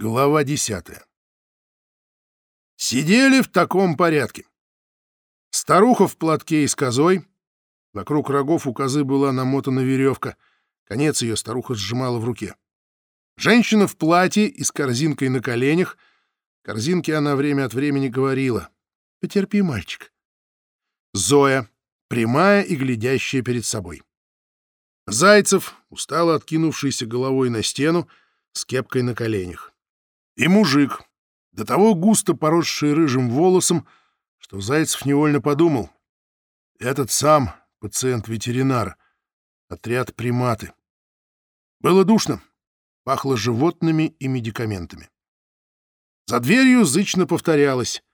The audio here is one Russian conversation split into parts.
Глава десятая. Сидели в таком порядке. Старуха в платке и с козой. Вокруг рогов у козы была намотана веревка. Конец ее старуха сжимала в руке. Женщина в платье и с корзинкой на коленях. Корзинке она время от времени говорила. «Потерпи, мальчик». Зоя, прямая и глядящая перед собой. Зайцев, устало откинувшийся головой на стену, с кепкой на коленях. И мужик, до того густо поросший рыжим волосом, что Зайцев невольно подумал. Этот сам пациент ветеринара, отряд приматы. Было душно, пахло животными и медикаментами. За дверью зычно повторялось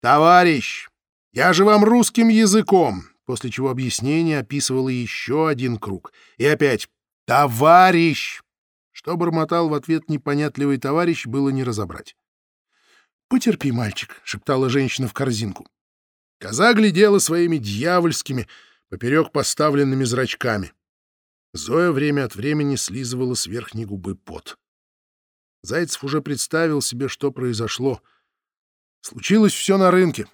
«Товарищ, я же вам русским языком!» после чего объяснение описывало еще один круг. И опять «Товарищ!» Что бормотал в ответ непонятливый товарищ, было не разобрать. «Потерпи, мальчик», — шептала женщина в корзинку. Коза глядела своими дьявольскими, поперек поставленными зрачками. Зоя время от времени слизывала с верхней губы пот. Зайцев уже представил себе, что произошло. Случилось все на рынке.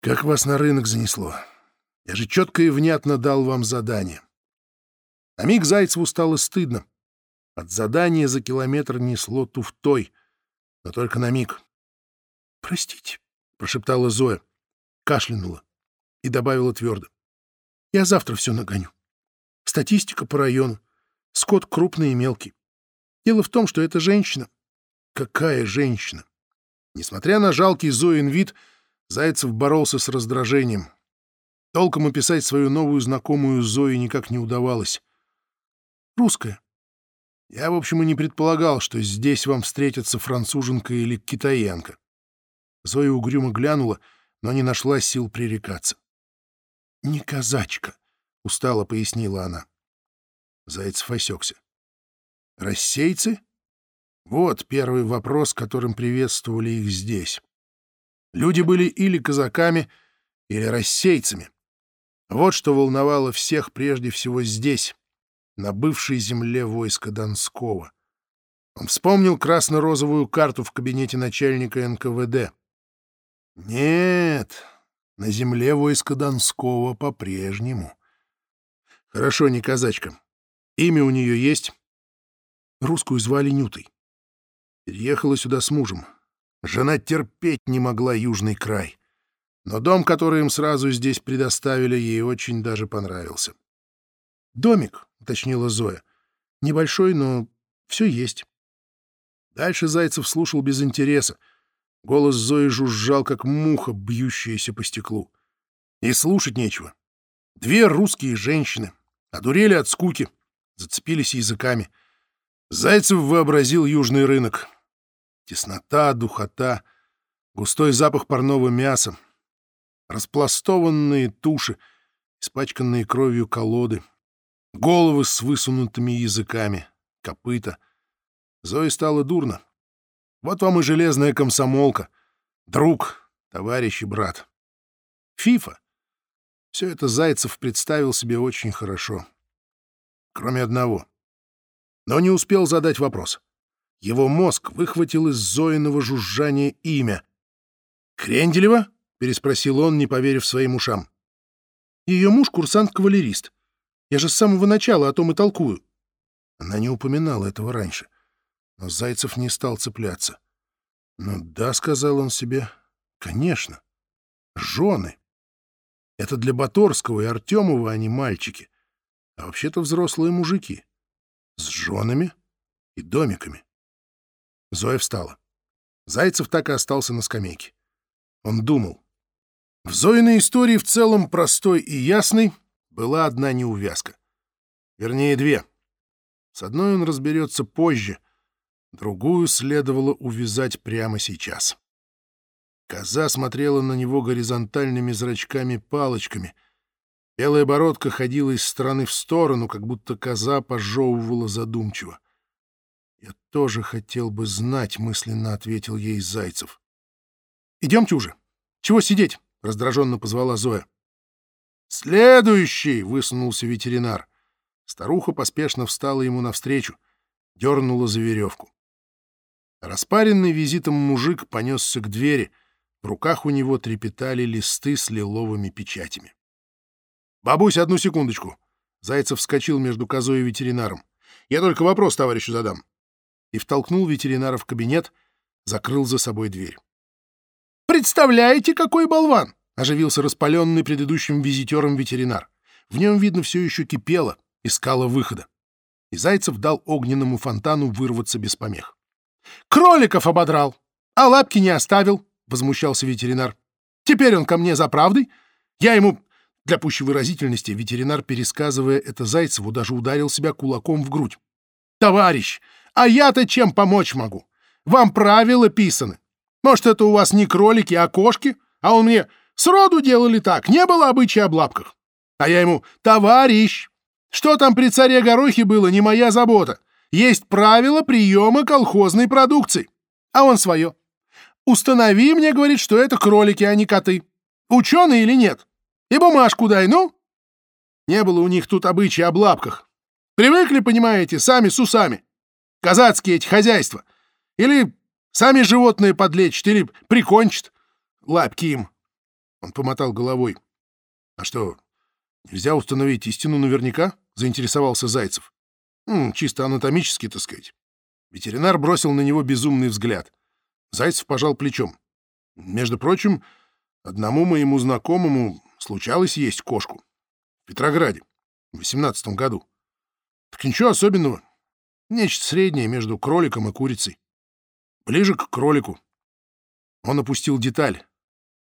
Как вас на рынок занесло? Я же четко и внятно дал вам задание. На миг Зайцеву стало стыдно. От задания за километр несло туфтой, но только на миг. — Простите, — прошептала Зоя, кашлянула и добавила твердо. — Я завтра все нагоню. Статистика по району. Скот крупный и мелкий. Дело в том, что эта женщина... Какая женщина? Несмотря на жалкий Зоин вид, Зайцев боролся с раздражением. Толком описать свою новую знакомую Зои никак не удавалось. Русская. Я, в общем, и не предполагал, что здесь вам встретятся француженка или китаянка. Зоя угрюмо глянула, но не нашла сил пререкаться. — Не казачка, — устало пояснила она. Зайцев осекся. — Рассейцы? Вот первый вопрос, которым приветствовали их здесь. Люди были или казаками, или рассейцами. Вот что волновало всех прежде всего здесь, на бывшей земле войска Донского. Он вспомнил красно-розовую карту в кабинете начальника НКВД. Нет, на земле войска Донского по-прежнему. Хорошо, не казачка. Имя у нее есть? Русскую звали Нютой. Переехала сюда с мужем. Жена терпеть не могла южный край. Но дом, который им сразу здесь предоставили, ей очень даже понравился. Домик, — уточнила Зоя. «Небольшой, но все есть». Дальше Зайцев слушал без интереса. Голос Зои жужжал, как муха, бьющаяся по стеклу. И слушать нечего. Две русские женщины одурели от скуки, зацепились языками. Зайцев вообразил южный рынок. Теснота, духота, густой запах парного мяса, распластованные туши, испачканные кровью колоды — головы с высунутыми языками, копыта. Зое стало дурно. Вот вам и железная комсомолка, друг, товарищ и брат. Фифа. Все это Зайцев представил себе очень хорошо. Кроме одного. Но не успел задать вопрос. Его мозг выхватил из Зоиного жужжания имя. «Кренделева?» — переспросил он, не поверив своим ушам. Ее муж — курсант-кавалерист. Я же с самого начала о том и толкую. Она не упоминала этого раньше, но Зайцев не стал цепляться. «Ну да», — сказал он себе, — «конечно. Жены. Это для Баторского и Артемова они мальчики, а вообще-то взрослые мужики. С женами и домиками». Зоя встала. Зайцев так и остался на скамейке. Он думал. В Зоиной истории в целом простой и ясной — была одна неувязка. Вернее, две. С одной он разберется позже, другую следовало увязать прямо сейчас. Коза смотрела на него горизонтальными зрачками-палочками. Белая бородка ходила из стороны в сторону, как будто коза пожевывала задумчиво. «Я тоже хотел бы знать», — мысленно ответил ей Зайцев. «Идемте уже. Чего сидеть?» — раздраженно позвала Зоя. «Следующий!» — высунулся ветеринар. Старуха поспешно встала ему навстречу, дернула за веревку. Распаренный визитом мужик понесся к двери. В руках у него трепетали листы с лиловыми печатями. «Бабусь, одну секундочку!» Зайцев вскочил между козой и ветеринаром. «Я только вопрос товарищу задам». И втолкнул ветеринара в кабинет, закрыл за собой дверь. «Представляете, какой болван!» — оживился распаленный предыдущим визитером ветеринар. В нем, видно, все еще кипело, искало выхода. И Зайцев дал огненному фонтану вырваться без помех. «Кроликов ободрал, а лапки не оставил!» — возмущался ветеринар. «Теперь он ко мне за правдой. Я ему для пущей выразительности ветеринар, пересказывая это Зайцеву, даже ударил себя кулаком в грудь. «Товарищ, а я-то чем помочь могу? Вам правила писаны. Может, это у вас не кролики, а кошки? А он мне сроду делали так, не было обычая об лапках. А я ему «Товарищ, что там при царе Горохе было, не моя забота. Есть правила приема колхозной продукции». А он свое. «Установи мне, — говорит, — что это кролики, а не коты. Ученый или нет?» И бумажку дай, ну!» Не было у них тут обычаи об лапках. Привыкли, понимаете, сами с усами. Казацкие эти хозяйства. Или сами животные подлечат, или прикончат. Лапки им. Он помотал головой. «А что, нельзя установить истину наверняка?» — заинтересовался Зайцев. «М, «Чисто анатомически, так сказать». Ветеринар бросил на него безумный взгляд. Зайцев пожал плечом. «Между прочим, одному моему знакомому случалось есть кошку. В Петрограде. В восемнадцатом году. Так ничего особенного. Нечто среднее между кроликом и курицей. Ближе к кролику. Он опустил деталь.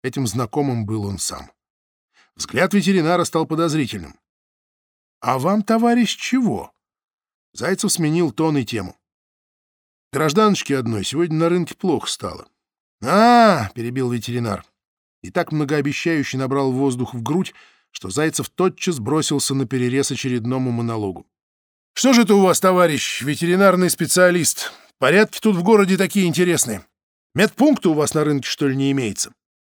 Этим знакомым был он сам. Взгляд ветеринара стал подозрительным. «А вам, товарищ, чего?» Зайцев сменил тон и тему. Гражданочке одной сегодня на рынке плохо стало. «А, — перебил ветеринар, и так многообещающе набрал воздух в грудь, что Зайцев тотчас бросился на перерез очередному монологу. «Что же это у вас, товарищ, ветеринарный специалист? Порядки тут в городе такие интересные. Медпункта у вас на рынке, что ли, не имеется?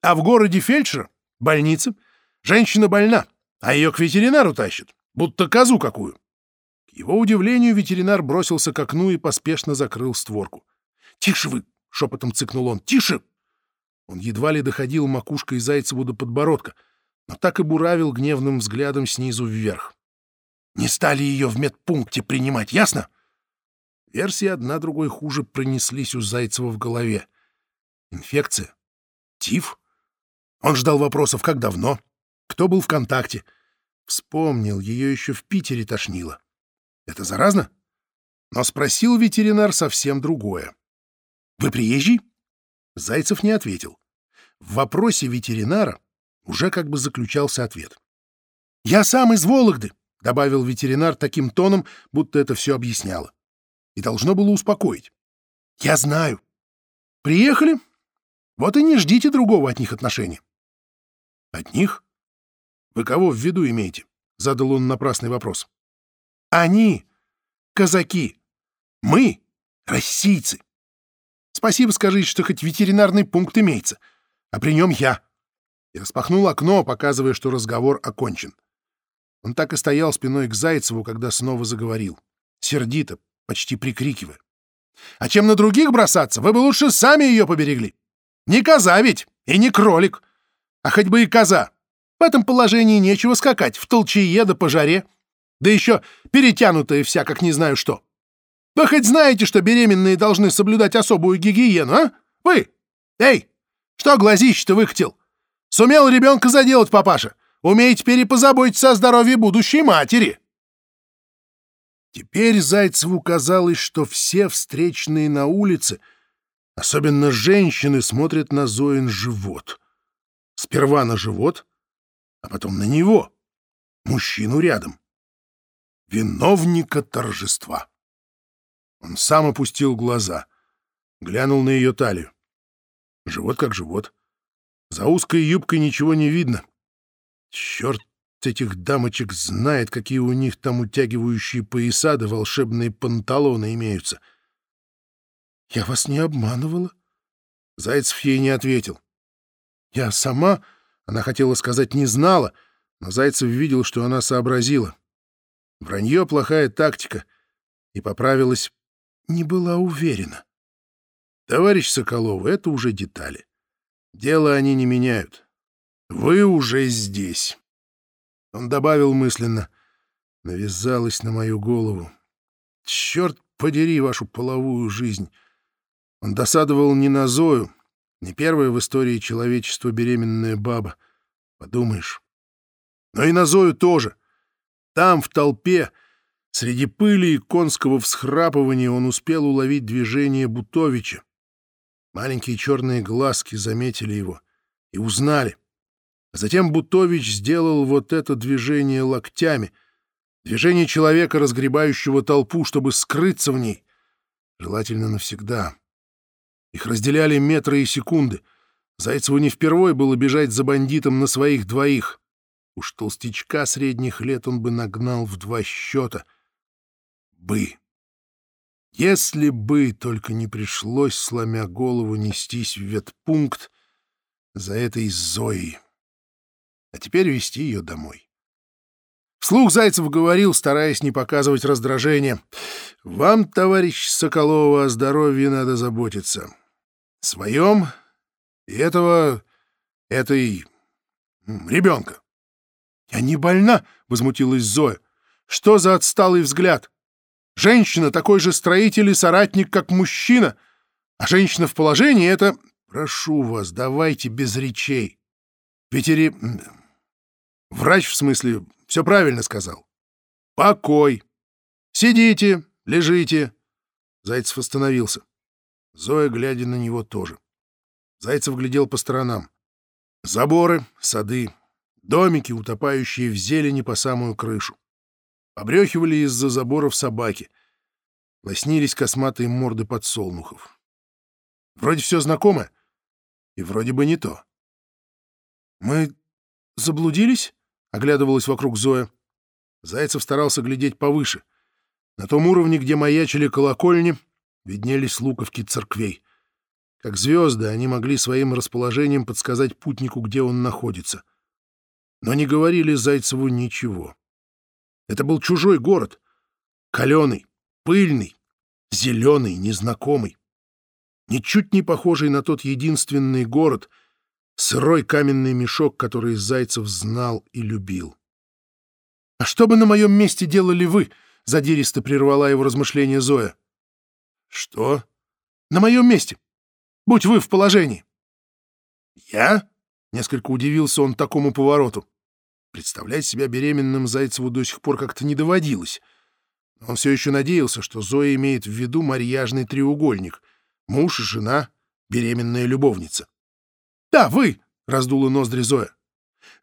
А в городе фельдшер? Больница? Женщина больна, а ее к ветеринару тащат, будто козу какую». К его удивлению ветеринар бросился к окну и поспешно закрыл створку. «Тише вы!» — шепотом цыкнул он. «Тише!» Он едва ли доходил макушкой Зайцеву до подбородка, но так и буравил гневным взглядом снизу вверх. «Не стали ее в медпункте принимать, ясно?» Версии одна другой хуже пронеслись у Зайцева в голове. Инфекция? Тиф? Он ждал вопросов, как давно? Кто был в контакте? Вспомнил, ее еще в Питере тошнило. Это заразно? Но спросил ветеринар совсем другое. «Вы приезжий?» Зайцев не ответил. В вопросе ветеринара уже как бы заключался ответ. «Я сам из Вологды», — добавил ветеринар таким тоном, будто это все объясняло. И должно было успокоить. «Я знаю. Приехали? Вот и не ждите другого от них отношения». «От них? Вы кого в виду имеете?» — задал он напрасный вопрос. «Они — казаки. Мы — российцы. Спасибо скажите, что хоть ветеринарный пункт имеется, а при нем я. И распахнул окно, показывая, что разговор окончен. Он так и стоял спиной к Зайцеву, когда снова заговорил. Сердито, почти прикрикивая. «А чем на других бросаться, вы бы лучше сами ее поберегли. Не коза ведь, и не кролик. А хоть бы и коза. В этом положении нечего скакать, в толчее да по жаре. Да еще перетянутая вся, как не знаю что. Вы хоть знаете, что беременные должны соблюдать особую гигиену, а? Вы! Эй! Что глазище-то выкатил? Сумел ребенка заделать, папаша? Умеете теперь и позаботиться о здоровье будущей матери!» Теперь Зайцеву казалось, что все встречные на улице, особенно женщины, смотрят на Зоин живот. Сперва на живот, а потом на него, мужчину рядом. Виновника торжества. Он сам опустил глаза, глянул на ее талию. Живот как живот. За узкой юбкой ничего не видно. Черт этих дамочек знает, какие у них там утягивающие пояса да волшебные панталоны имеются. «Я вас не обманывала?» Зайцев ей не ответил. «Я сама...» — она хотела сказать «не знала», но Зайцев видел, что она сообразила. Вранье — плохая тактика, и поправилась не была уверена. Товарищ Соколов, это уже детали. Дело они не меняют. Вы уже здесь. Он добавил мысленно. Навязалась на мою голову. Черт подери вашу половую жизнь. Он досадовал не на Зою, не первая в истории человечества беременная баба. Подумаешь. Но и на Зою тоже. Там, в толпе, среди пыли и конского всхрапывания он успел уловить движение Бутовича. Маленькие черные глазки заметили его и узнали. А затем Бутович сделал вот это движение локтями, движение человека, разгребающего толпу, чтобы скрыться в ней, желательно навсегда. Их разделяли метры и секунды. Зайцеву не впервой было бежать за бандитом на своих двоих. Уж толстячка средних лет он бы нагнал в два счета. Бы. Если бы только не пришлось, сломя голову, нестись в ветпункт за этой Зоей. А теперь вести ее домой. Вслух Зайцев говорил, стараясь не показывать раздражения. «Вам, товарищ Соколова, о здоровье надо заботиться. Своем и этого... этой... ребенка». «Я не больна!» — возмутилась Зоя. «Что за отсталый взгляд?» Женщина такой же строитель и соратник, как мужчина, а женщина в положении — это... Прошу вас, давайте без речей. Ветери... Врач, в смысле, все правильно сказал. Покой. Сидите, лежите. Зайцев остановился. Зоя, глядя на него, тоже. Зайцев глядел по сторонам. Заборы, сады, домики, утопающие в зелени по самую крышу. Побрехивали из-за заборов собаки. Лоснились косматые морды подсолнухов. Вроде все знакомо, и вроде бы не то. «Мы заблудились?» — оглядывалась вокруг Зоя. Зайцев старался глядеть повыше. На том уровне, где маячили колокольни, виднелись луковки церквей. Как звезды, они могли своим расположением подсказать путнику, где он находится. Но не говорили Зайцеву ничего. Это был чужой город. Каленый, пыльный, зеленый, незнакомый. Ничуть не похожий на тот единственный город, сырой каменный мешок, который Зайцев знал и любил. «А что бы на моем месте делали вы?» — задиристо прервала его размышления Зоя. «Что?» «На моем месте. Будь вы в положении». «Я?» — несколько удивился он такому повороту. Представлять себя беременным Зайцеву до сих пор как-то не доводилось. Он все еще надеялся, что Зоя имеет в виду марьяжный треугольник — муж жена, беременная любовница. «Да, вы!» — раздула ноздри Зоя.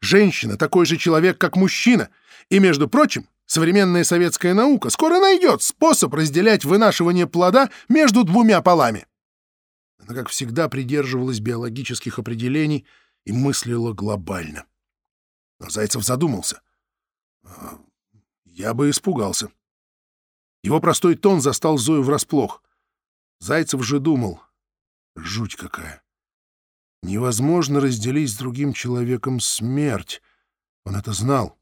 «Женщина — такой же человек, как мужчина. И, между прочим, современная советская наука скоро найдет способ разделять вынашивание плода между двумя полами». Она, как всегда, придерживалась биологических определений и мыслила глобально. Но Зайцев задумался. А, я бы испугался. Его простой тон застал Зою врасплох. Зайцев же думал. Жуть какая. Невозможно разделить с другим человеком смерть. Он это знал.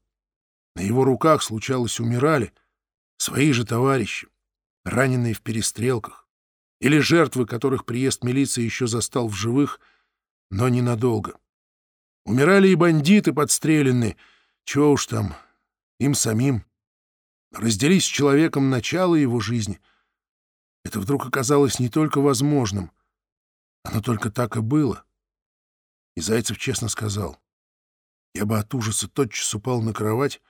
На его руках, случалось, умирали свои же товарищи, раненые в перестрелках, или жертвы, которых приезд милиции еще застал в живых, но ненадолго. Умирали и бандиты подстреленные. Чего уж там, им самим. Разделись с человеком начало его жизни. Это вдруг оказалось не только возможным. Оно только так и было. И Зайцев честно сказал. Я бы от ужаса тотчас упал на кровать,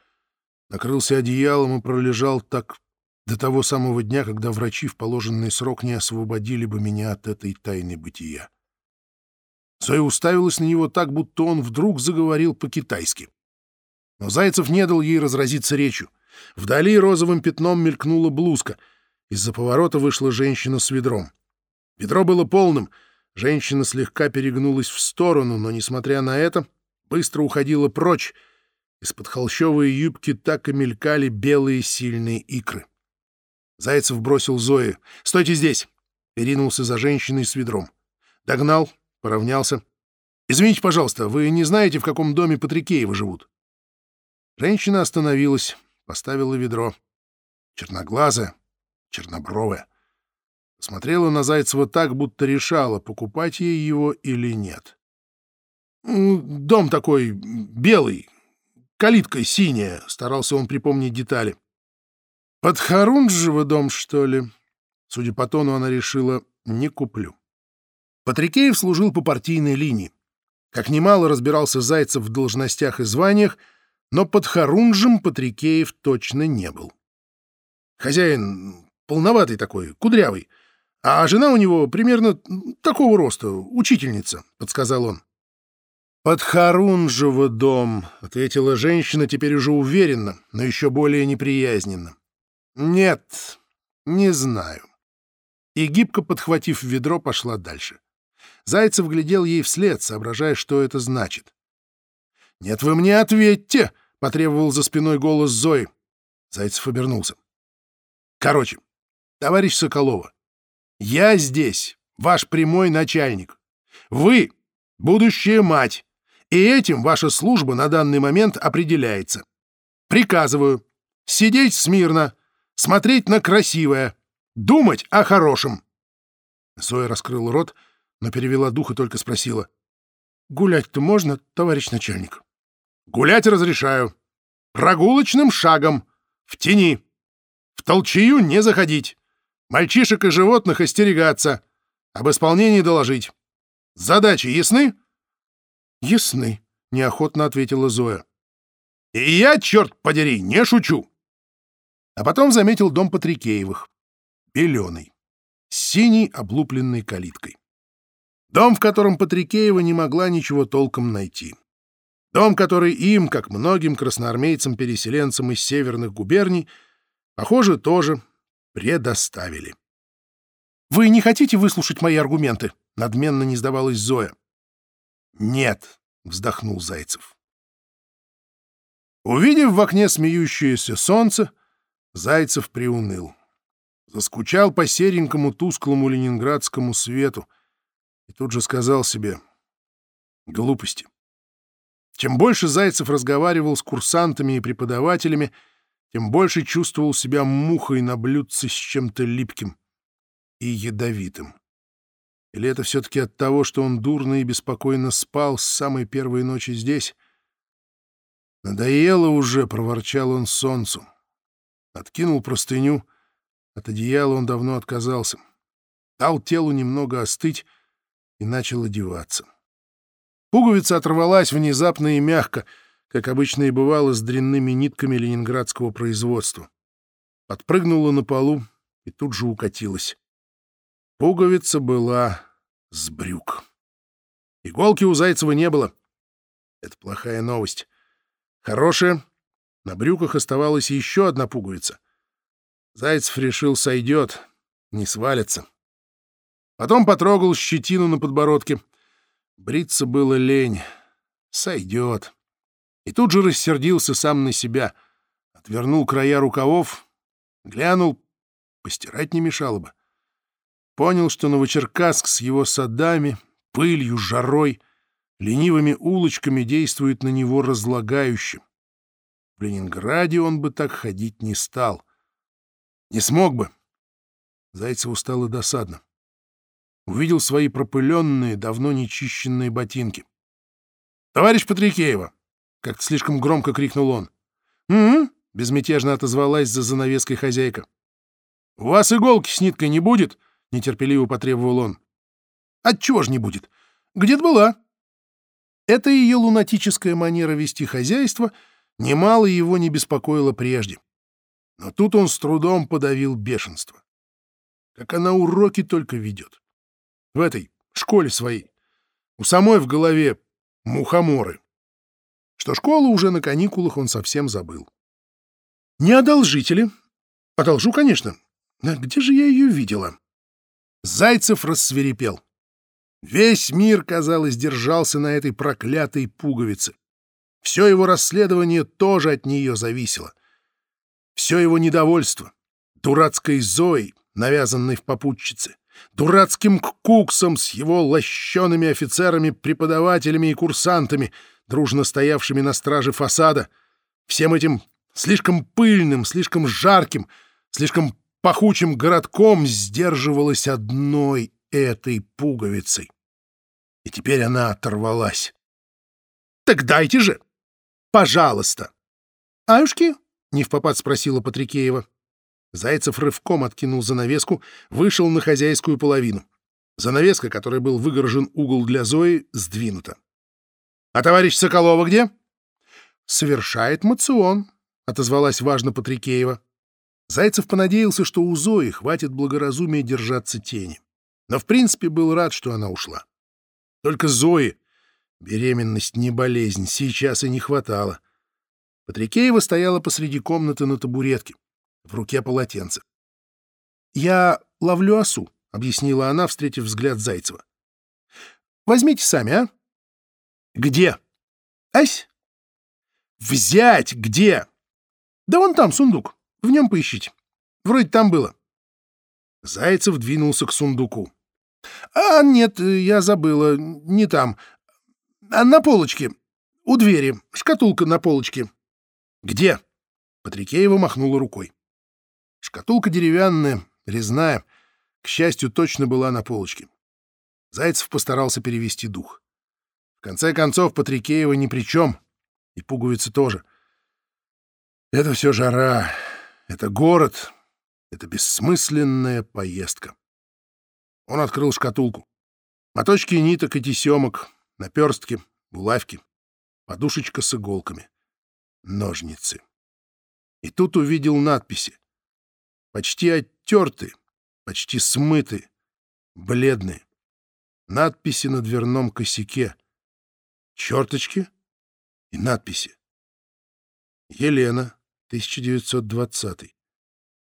накрылся одеялом и пролежал так до того самого дня, когда врачи в положенный срок не освободили бы меня от этой тайны бытия. Зоя уставилась на него так, будто он вдруг заговорил по-китайски. Но Зайцев не дал ей разразиться речью. Вдали розовым пятном мелькнула блузка. Из-за поворота вышла женщина с ведром. Ведро было полным. Женщина слегка перегнулась в сторону, но, несмотря на это, быстро уходила прочь. Из-под холщовой юбки так и мелькали белые сильные икры. Зайцев бросил Зои. «Стойте здесь!» Перинулся за женщиной с ведром. Догнал, Поравнялся. «Извините, пожалуйста, вы не знаете, в каком доме Патрикеевы живут?» Женщина остановилась, поставила ведро. Черноглазая, чернобровая. Смотрела на Зайцева так, будто решала, покупать ей его или нет. «Дом такой белый, калитка синяя», — старался он припомнить детали. «Под Харунжево дом, что ли?» Судя по тону, она решила «не куплю». Патрикеев служил по партийной линии. Как немало разбирался Зайцев в должностях и званиях, но под Харунжем Патрикеев точно не был. Хозяин полноватый такой, кудрявый, а жена у него примерно такого роста, учительница, — подсказал он. «Под Харунжево дом», — ответила женщина теперь уже уверенно, но еще более неприязненно. «Нет, не знаю». И гибко подхватив ведро, пошла дальше. Зайцев глядел ей вслед, соображая, что это значит. «Нет, вы мне ответьте!» — потребовал за спиной голос Зои. Зайцев обернулся. «Короче, товарищ Соколова, я здесь, ваш прямой начальник. Вы — будущая мать, и этим ваша служба на данный момент определяется. Приказываю сидеть смирно, смотреть на красивое, думать о хорошем». Зоя раскрыла рот, но перевела дух и только спросила. «Гулять-то можно, товарищ начальник?» «Гулять разрешаю. Прогулочным шагом. В тени. В толчею не заходить. Мальчишек и животных остерегаться. Об исполнении доложить. Задачи ясны?» «Ясны», — неохотно ответила Зоя. «И я, черт подери, не шучу!» А потом заметил дом Патрикеевых. Беленый. С синей облупленной калиткой. Дом, в котором Патрикеева не могла ничего толком найти. Дом, который им, как многим красноармейцам-переселенцам из северных губерний, похоже, тоже предоставили. «Вы не хотите выслушать мои аргументы?» — надменно не сдавалась Зоя. «Нет», — вздохнул Зайцев. Увидев в окне смеющееся солнце, Зайцев приуныл. Заскучал по серенькому тусклому ленинградскому свету и тут же сказал себе «глупости». Чем больше Зайцев разговаривал с курсантами и преподавателями, тем больше чувствовал себя мухой на блюдце с чем-то липким и ядовитым. Или это все-таки от того, что он дурно и беспокойно спал с самой первой ночи здесь? «Надоело уже», — проворчал он солнцу. Откинул простыню. От одеяла он давно отказался. Дал телу немного остыть и начал одеваться. Пуговица оторвалась внезапно и мягко — как обычно и бывало с дрянными нитками ленинградского производства. Подпрыгнула на полу и тут же укатилась. Пуговица была с брюк. Иголки у Зайцева не было. Это плохая новость. Хорошая. На брюках оставалась еще одна пуговица. Зайцев решил, сойдет, не свалится. Потом потрогал щетину на подбородке. Бриться было лень. Сойдет. И тут же рассердился сам на себя. Отвернул края рукавов, глянул, постирать не мешало бы. Понял, что Новочеркасск с его садами, пылью, жарой, ленивыми улочками действует на него разлагающим. В Ленинграде он бы так ходить не стал. Не смог бы. Зайцеву стало досадно. Увидел свои пропыленные, давно нечищенные ботинки. «Товарищ Патрикеева, как слишком громко крикнул он. «Угу», — безмятежно отозвалась за занавеской хозяйка. «У вас иголки с ниткой не будет?» — нетерпеливо потребовал он. «Отчего ж не будет? Где-то была». Эта ее лунатическая манера вести хозяйство немало его не беспокоила прежде. Но тут он с трудом подавил бешенство. Как она уроки только ведет. В этой школе своей. У самой в голове мухоморы что школу уже на каникулах он совсем забыл. «Не одолжите ли?» «Одолжу, конечно. А где же я ее видела?» Зайцев рассверепел. Весь мир, казалось, держался на этой проклятой пуговице. Все его расследование тоже от нее зависело. Все его недовольство, дурацкой Зоей, навязанной в попутчице, дурацким Куксом с его лощеными офицерами, преподавателями и курсантами — дружно стоявшими на страже фасада, всем этим слишком пыльным, слишком жарким, слишком пахучим городком сдерживалась одной этой пуговицей. И теперь она оторвалась. «Так дайте же! Пожалуйста!» «Аюшки?» — не в попад спросила Патрикеева. Зайцев рывком откинул занавеску, вышел на хозяйскую половину. Занавеска, которой был выгорожен угол для Зои, сдвинута. «А товарищ Соколова где?» «Совершает мацион», — отозвалась важно Патрикеева. Зайцев понадеялся, что у Зои хватит благоразумия держаться тени. Но в принципе был рад, что она ушла. Только Зои беременность не болезнь, сейчас и не хватало. Патрикеева стояла посреди комнаты на табуретке, в руке полотенце. «Я ловлю осу», — объяснила она, встретив взгляд Зайцева. «Возьмите сами, а?» «Где?» «Ась?» «Взять где?» «Да вон там сундук. В нем поищите. Вроде там было». Зайцев двинулся к сундуку. «А, нет, я забыла. Не там. А на полочке. У двери. Шкатулка на полочке». «Где?» Патрикеева махнула рукой. Шкатулка деревянная, резная. К счастью, точно была на полочке. Зайцев постарался перевести дух. Конце концов, Патрикеева ни при чем. И пуговицы тоже. Это все жара. Это город. Это бессмысленная поездка. Он открыл шкатулку. Моточки ниток и тесемок, наперстки, булавки, подушечка с иголками, ножницы. И тут увидел надписи. Почти оттерты, почти смыты, бледные. Надписи на дверном косяке. Черточки и надписи. Елена, 1920.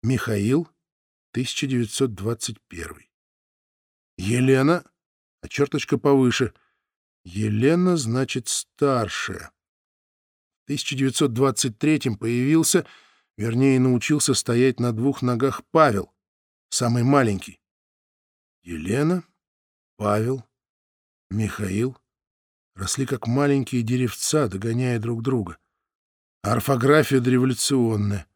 Михаил, 1921. Елена, а черточка повыше. Елена, значит, старшая. В 1923 появился, вернее, научился стоять на двух ногах Павел, самый маленький. Елена, Павел, Михаил росли как маленькие деревца, догоняя друг друга. Орфография дореволюционная.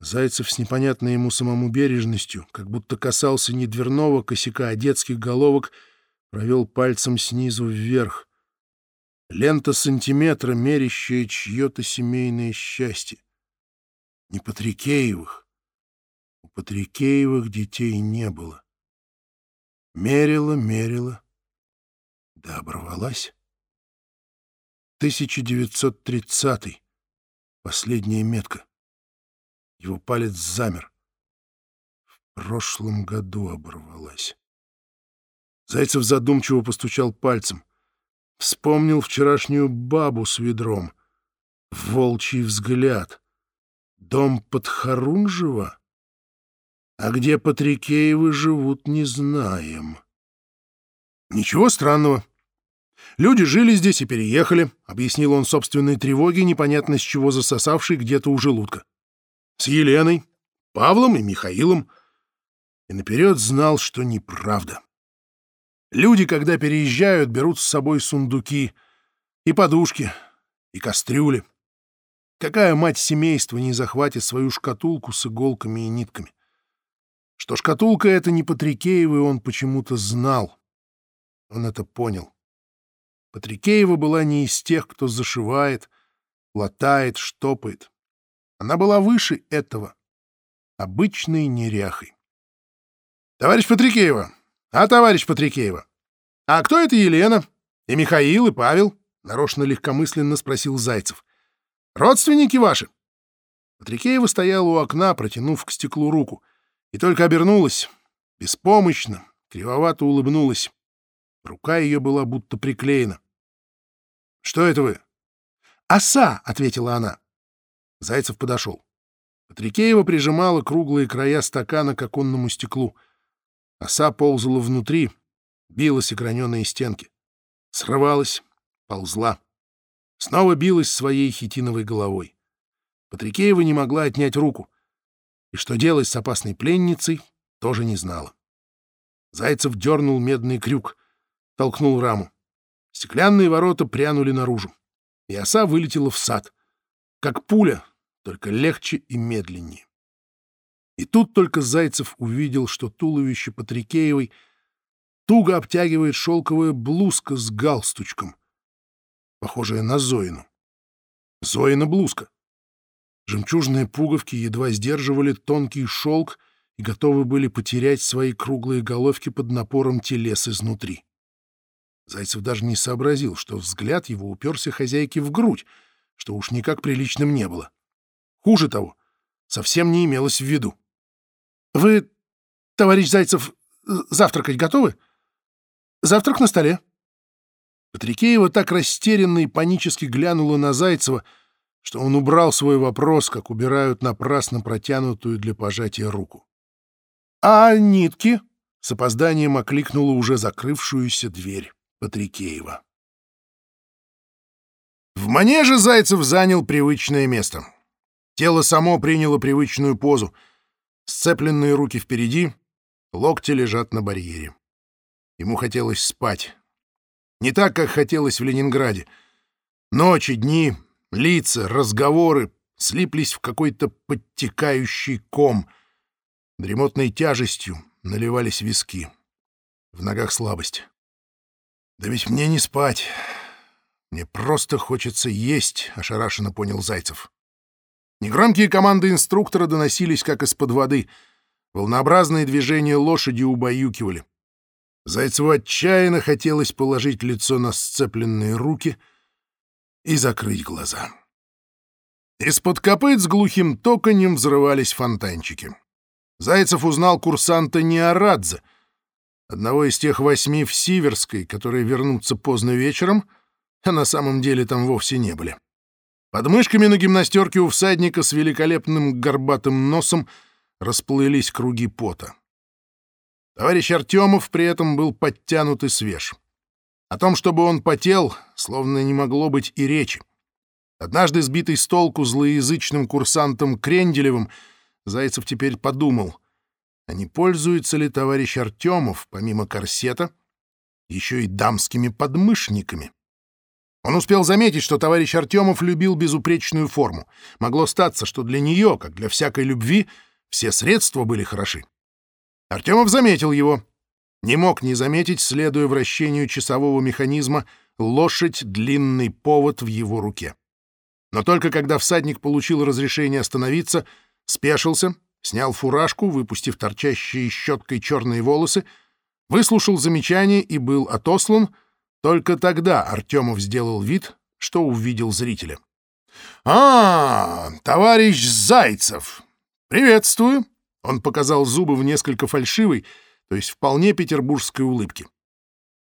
Зайцев с непонятной ему самому бережностью, как будто касался не дверного косяка, а детских головок, провел пальцем снизу вверх. Лента сантиметра, мерящая чье-то семейное счастье. Не Патрикеевых. У Патрикеевых детей не было. Мерила, мерила, да оборвалась. 1930 Последняя метка. Его палец замер. В прошлом году оборвалась. Зайцев задумчиво постучал пальцем. Вспомнил вчерашнюю бабу с ведром. Волчий взгляд. Дом Подхорунжева? А где Патрикеевы живут, не знаем. Ничего странного. Люди жили здесь и переехали, — объяснил он собственной тревоги, непонятно с чего засосавшей где-то у желудка с Еленой, Павлом и Михаилом, и наперед знал, что неправда. Люди, когда переезжают, берут с собой сундуки и подушки, и кастрюли. Какая мать семейства не захватит свою шкатулку с иголками и нитками? Что шкатулка — это не Патрикеева, он почему-то знал. Он это понял. Патрикеева была не из тех, кто зашивает, латает, штопает. Она была выше этого, обычной неряхой. «Товарищ Патрикеева! А, товарищ Патрикеева! А кто это Елена? И Михаил, и Павел?» — нарочно легкомысленно спросил Зайцев. «Родственники ваши?» Патрикеева стояла у окна, протянув к стеклу руку, и только обернулась, беспомощно, кривовато улыбнулась. Рука ее была будто приклеена. «Что это вы?» «Оса!» — ответила она. Зайцев подошел. Патрикеева прижимала круглые края стакана к оконному стеклу. Оса ползала внутри, билась о граненые стенки. Срывалась, ползла. Снова билась своей хитиновой головой. Патрикеева не могла отнять руку. И что делать с опасной пленницей, тоже не знала. Зайцев дернул медный крюк, толкнул раму. Стеклянные ворота прянули наружу, и оса вылетела в сад, как пуля, только легче и медленнее. И тут только Зайцев увидел, что туловище Патрикеевой туго обтягивает шелковая блузка с галстучком, похожая на Зоину. Зоина блузка. Жемчужные пуговки едва сдерживали тонкий шелк и готовы были потерять свои круглые головки под напором телес изнутри. Зайцев даже не сообразил, что взгляд его уперся хозяйке в грудь, что уж никак приличным не было. Хуже того, совсем не имелось в виду. — Вы, товарищ Зайцев, завтракать готовы? Завтрак на столе. Патрикеева так растерянно и панически глянула на Зайцева, что он убрал свой вопрос, как убирают напрасно протянутую для пожатия руку. — А нитки? — с опозданием окликнула уже закрывшуюся дверь Патрикеева. В манеже Зайцев занял привычное место. Тело само приняло привычную позу. Сцепленные руки впереди, локти лежат на барьере. Ему хотелось спать. Не так, как хотелось в Ленинграде. Ночи, дни, лица, разговоры слиплись в какой-то подтекающий ком. Дремотной тяжестью наливались виски. В ногах слабость. «Да ведь мне не спать. Мне просто хочется есть», — ошарашенно понял Зайцев. Негромкие команды инструктора доносились как из-под воды. Волнообразные движения лошади убаюкивали. Зайцеву отчаянно хотелось положить лицо на сцепленные руки и закрыть глаза. Из-под копыт с глухим токаньем взрывались фонтанчики. Зайцев узнал курсанта Неорадзе, одного из тех восьми в Сиверской, которые вернутся поздно вечером, а на самом деле там вовсе не были. Под мышками на гимнастерке у всадника с великолепным горбатым носом расплылись круги пота. Товарищ Артемов при этом был подтянут и свеж. О том, чтобы он потел, словно не могло быть и речи. Однажды сбитый с толку злоязычным курсантом Кренделевым, Зайцев теперь подумал, а не пользуется ли товарищ Артемов, помимо корсета, еще и дамскими подмышниками? Он успел заметить, что товарищ Артемов любил безупречную форму. Могло статься, что для нее, как для всякой любви, все средства были хороши. Артемов заметил его. Не мог не заметить, следуя вращению часового механизма, лошадь — длинный повод в его руке. Но только когда всадник получил разрешение остановиться, спешился, снял фуражку, выпустив торчащие щеткой черные волосы, выслушал замечание и был отослан — только тогда Артемов сделал вид, что увидел зрителя. «А, товарищ Зайцев! Приветствую!» Он показал зубы в несколько фальшивой, то есть вполне петербургской улыбке.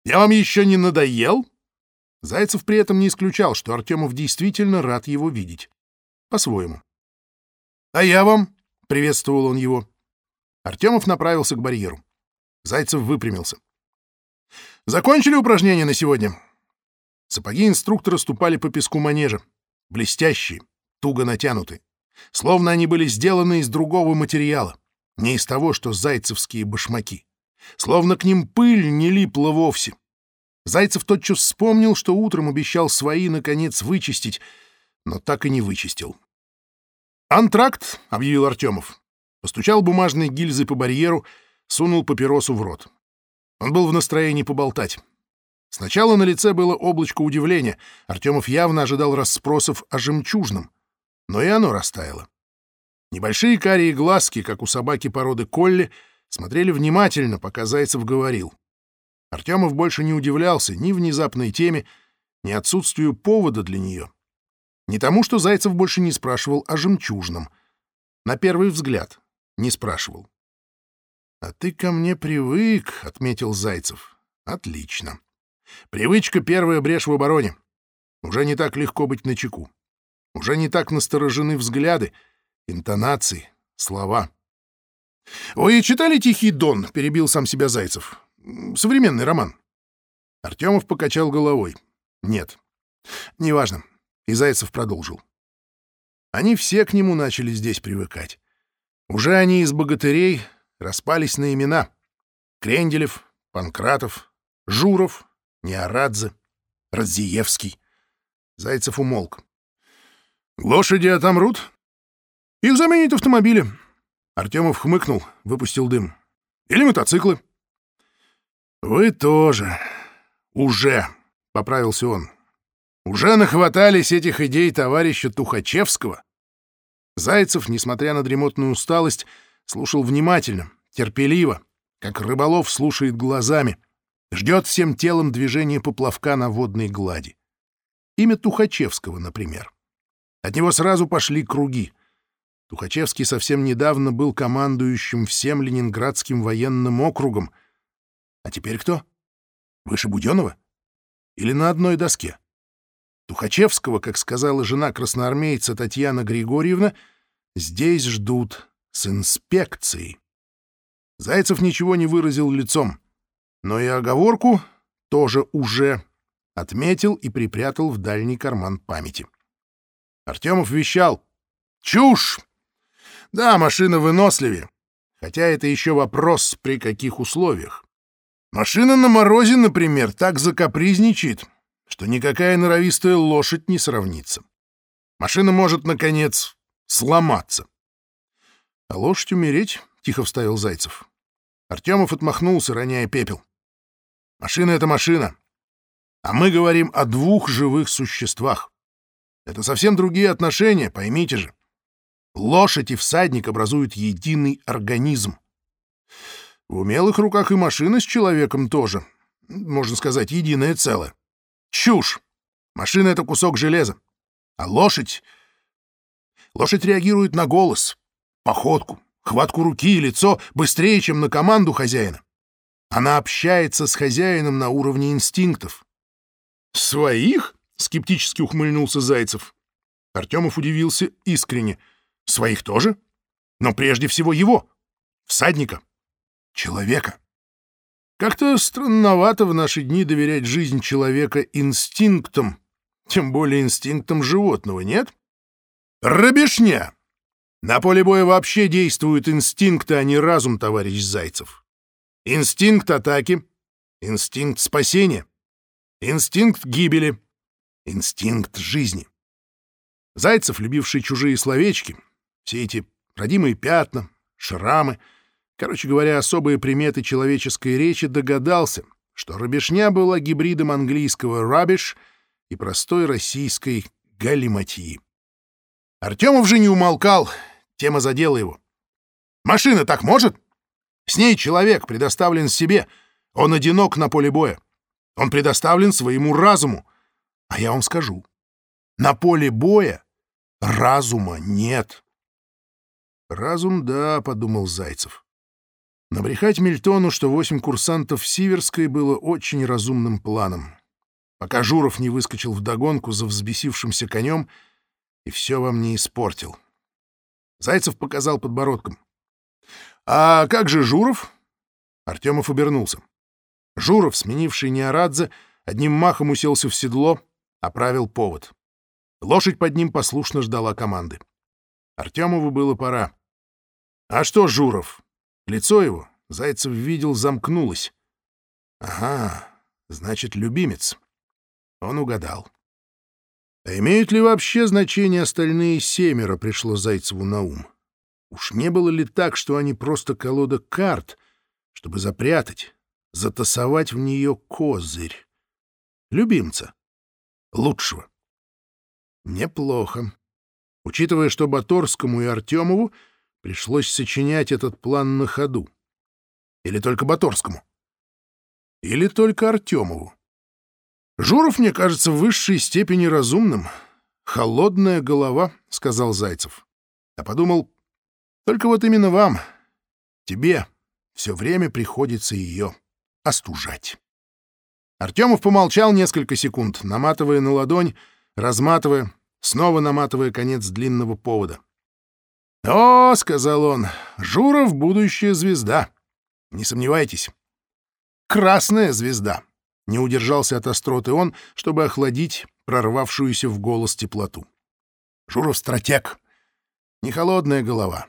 «Я вам еще не надоел?» Зайцев при этом не исключал, что Артемов действительно рад его видеть. По-своему. «А я вам?» — приветствовал он его. Артемов направился к барьеру. Зайцев выпрямился. Закончили упражнения на сегодня?» Сапоги инструктора ступали по песку манежа. Блестящие, туго натянуты. Словно они были сделаны из другого материала, не из того, что зайцевские башмаки. Словно к ним пыль не липла вовсе. Зайцев тотчас вспомнил, что утром обещал свои, наконец, вычистить, но так и не вычистил. «Антракт», — объявил Артемов. Постучал бумажной гильзой по барьеру, сунул папиросу в рот. Он был в настроении поболтать. Сначала на лице было облачко удивления. Артемов явно ожидал расспросов о жемчужном. Но и оно растаяло. Небольшие карие глазки, как у собаки породы колли, смотрели внимательно, пока Зайцев говорил. Артемов больше не удивлялся ни внезапной теме, ни отсутствию повода для нее. Не тому, что Зайцев больше не спрашивал о жемчужном. На первый взгляд не спрашивал. «А ты ко мне привык», — отметил Зайцев. «Отлично. Привычка — первая брешь в обороне. Уже не так легко быть начеку. Уже не так насторожены взгляды, интонации, слова». «Вы читали «Тихий дон»?» — перебил сам себя Зайцев. «Современный роман». Артемов покачал головой. «Нет. Неважно». И Зайцев продолжил. Они все к нему начали здесь привыкать. Уже они из богатырей распались на имена. Кренделев, Панкратов, Журов, Неорадзе, Радзиевский. Зайцев умолк. «Лошади отомрут? Их заменят автомобили. Артемов хмыкнул, выпустил дым. «Или мотоциклы». «Вы тоже. Уже», — поправился он. «Уже нахватались этих идей товарища Тухачевского». Зайцев, несмотря на дремотную усталость, слушал внимательно, терпеливо, как рыболов слушает глазами, ждет всем телом движения поплавка на водной глади. Имя Тухачевского, например. От него сразу пошли круги. Тухачевский совсем недавно был командующим всем Ленинградским военным округом. А теперь кто? Выше Буденова? Или на одной доске? Тухачевского, как сказала жена красноармейца Татьяна Григорьевна, здесь ждут с инспекцией. Зайцев ничего не выразил лицом, но и оговорку тоже уже отметил и припрятал в дальний карман памяти. Артемов вещал. «Чушь! Да, машина выносливее, хотя это еще вопрос, при каких условиях. Машина на морозе, например, так закапризничает, что никакая норовистая лошадь не сравнится. Машина может, наконец, сломаться. — А лошадь умереть? — тихо вставил Зайцев. Артемов отмахнулся, роняя пепел. — Машина — это машина. А мы говорим о двух живых существах. Это совсем другие отношения, поймите же. Лошадь и всадник образуют единый организм. В умелых руках и машина с человеком тоже. Можно сказать, единое целое. Чушь! Машина — это кусок железа. А лошадь... Лошадь реагирует на голос, походку, хватку руки и лицо быстрее, чем на команду хозяина. Она общается с хозяином на уровне инстинктов. «Своих?» — скептически ухмыльнулся Зайцев. Артемов удивился искренне. «Своих тоже? Но прежде всего его, всадника, человека». Как-то странновато в наши дни доверять жизнь человека инстинктам, тем более инстинктам животного, нет? Рабешня! На поле боя вообще действуют инстинкты, а не разум, товарищ Зайцев. Инстинкт атаки, инстинкт спасения, инстинкт гибели, инстинкт жизни. Зайцев, любивший чужие словечки, все эти родимые пятна, шрамы, короче говоря, особые приметы человеческой речи, догадался, что рабешня была гибридом английского «rubbish» и простой российской «галиматьи». Артемов же не умолкал, тема задела его. «Машина так может? С ней человек предоставлен себе, он одинок на поле боя. Он предоставлен своему разуму. А я вам скажу, на поле боя разума нет». «Разум, да», — подумал Зайцев. Набрехать Мильтону, что восемь курсантов в Сиверской было очень разумным планом. Пока Журов не выскочил вдогонку за взбесившимся конем — и все вам не испортил. Зайцев показал подбородком. «А как же Журов?» Артемов обернулся. Журов, сменивший Неорадзе, одним махом уселся в седло, оправил повод. Лошадь под ним послушно ждала команды. Артемову было пора. «А что Журов?» Лицо его, Зайцев видел, замкнулось. «Ага, значит, любимец». Он угадал. А имеют ли вообще значение остальные семеро, пришло Зайцеву на ум? Уж не было ли так, что они просто колода карт, чтобы запрятать, затасовать в нее козырь? Любимца. Лучшего. Неплохо. Учитывая, что Баторскому и Артемову пришлось сочинять этот план на ходу. Или только Баторскому? Или только Артемову? Журов, мне кажется, в высшей степени разумным. Холодная голова, — сказал Зайцев. А подумал, только вот именно вам, тебе, все время приходится ее остужать. Артемов помолчал несколько секунд, наматывая на ладонь, разматывая, снова наматывая конец длинного повода. «О, — сказал он, — Журов — будущая звезда. Не сомневайтесь. Красная звезда. Не удержался от остроты он, чтобы охладить прорвавшуюся в голос теплоту. Журов стратег. Не холодная голова,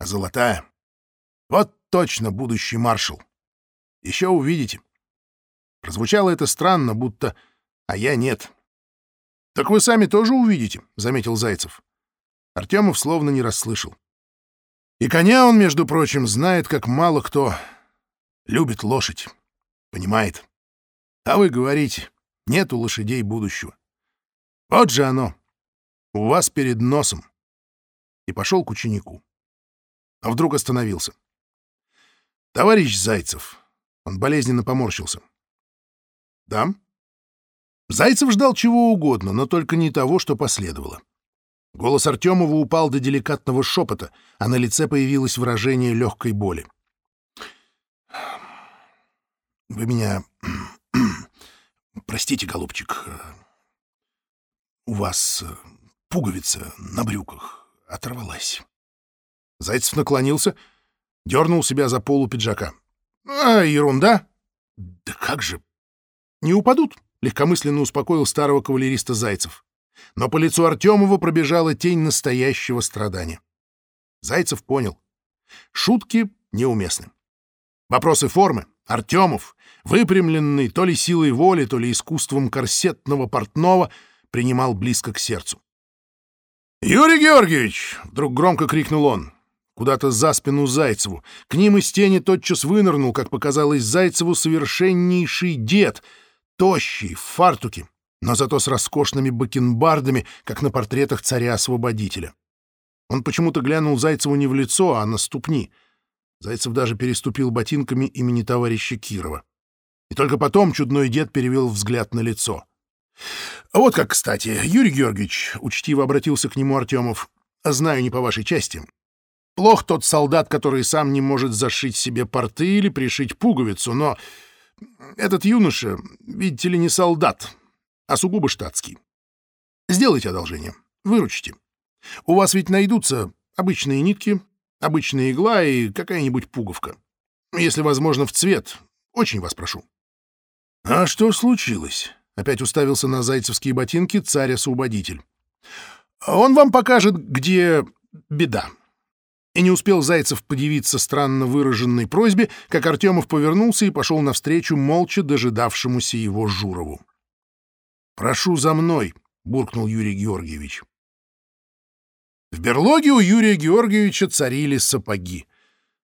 а золотая. Вот точно будущий маршал. Еще увидите. Прозвучало это странно, будто «а я нет». «Так вы сами тоже увидите», — заметил Зайцев. Артемов словно не расслышал. И коня он, между прочим, знает, как мало кто любит лошадь, понимает. А вы говорите, нет у лошадей будущего. Вот же оно, у вас перед носом. И пошел к ученику. А вдруг остановился. Товарищ Зайцев. Он болезненно поморщился. Да? Зайцев ждал чего угодно, но только не того, что последовало. Голос Артемова упал до деликатного шепота, а на лице появилось выражение легкой боли. «Вы меня... простите, голубчик. У вас пуговица на брюках оторвалась». Зайцев наклонился, дернул себя за полу пиджака. «А, ерунда!» «Да как же!» «Не упадут!» — легкомысленно успокоил старого кавалериста Зайцев но по лицу Артемова пробежала тень настоящего страдания. Зайцев понял. Шутки неуместны. Вопросы формы Артемов, выпрямленный то ли силой воли, то ли искусством корсетного портного, принимал близко к сердцу. «Юрий Георгиевич!» — вдруг громко крикнул он. Куда-то за спину Зайцеву. К ним из тени тотчас вынырнул, как показалось Зайцеву, совершеннейший дед, тощий, в фартуке, но зато с роскошными бакенбардами, как на портретах царя-освободителя. Он почему-то глянул Зайцеву не в лицо, а на ступни. Зайцев даже переступил ботинками имени товарища Кирова. И только потом чудной дед перевел взгляд на лицо. «А «Вот как, кстати, Юрий Георгиевич», — учтиво обратился к нему Артемов, — «знаю не по вашей части. Плох тот солдат, который сам не может зашить себе порты или пришить пуговицу, но этот юноша, видите ли, не солдат, а сугубо штатский. Сделайте одолжение, выручите. У вас ведь найдутся обычные нитки, обычная игла и какая-нибудь пуговка. Если возможно, в цвет. Очень вас прошу. — А что случилось? — опять уставился на зайцевские ботинки царь-освободитель. — Он вам покажет, где беда. И не успел Зайцев подивиться странно выраженной просьбе, как Артемов повернулся и пошел навстречу молча дожидавшемуся его Журову. «Прошу за мной», — буркнул Юрий Георгиевич. В берлоге у Юрия Георгиевича царили сапоги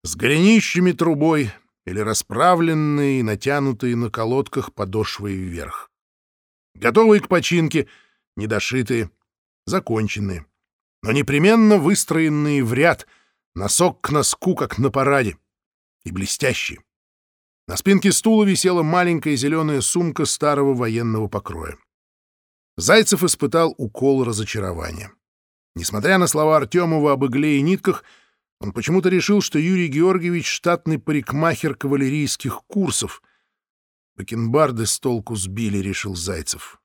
с голенищами трубой или расправленные и натянутые на колодках подошвой вверх. Готовые к починке, недошитые, законченные, но непременно выстроенные в ряд, носок к носку, как на параде, и блестящие. На спинке стула висела маленькая зеленая сумка старого военного покроя. Зайцев испытал укол разочарования. Несмотря на слова Артемова об игле и нитках, он почему-то решил, что Юрий Георгиевич — штатный парикмахер кавалерийских курсов. Бакенбарды с толку сбили, — решил Зайцев.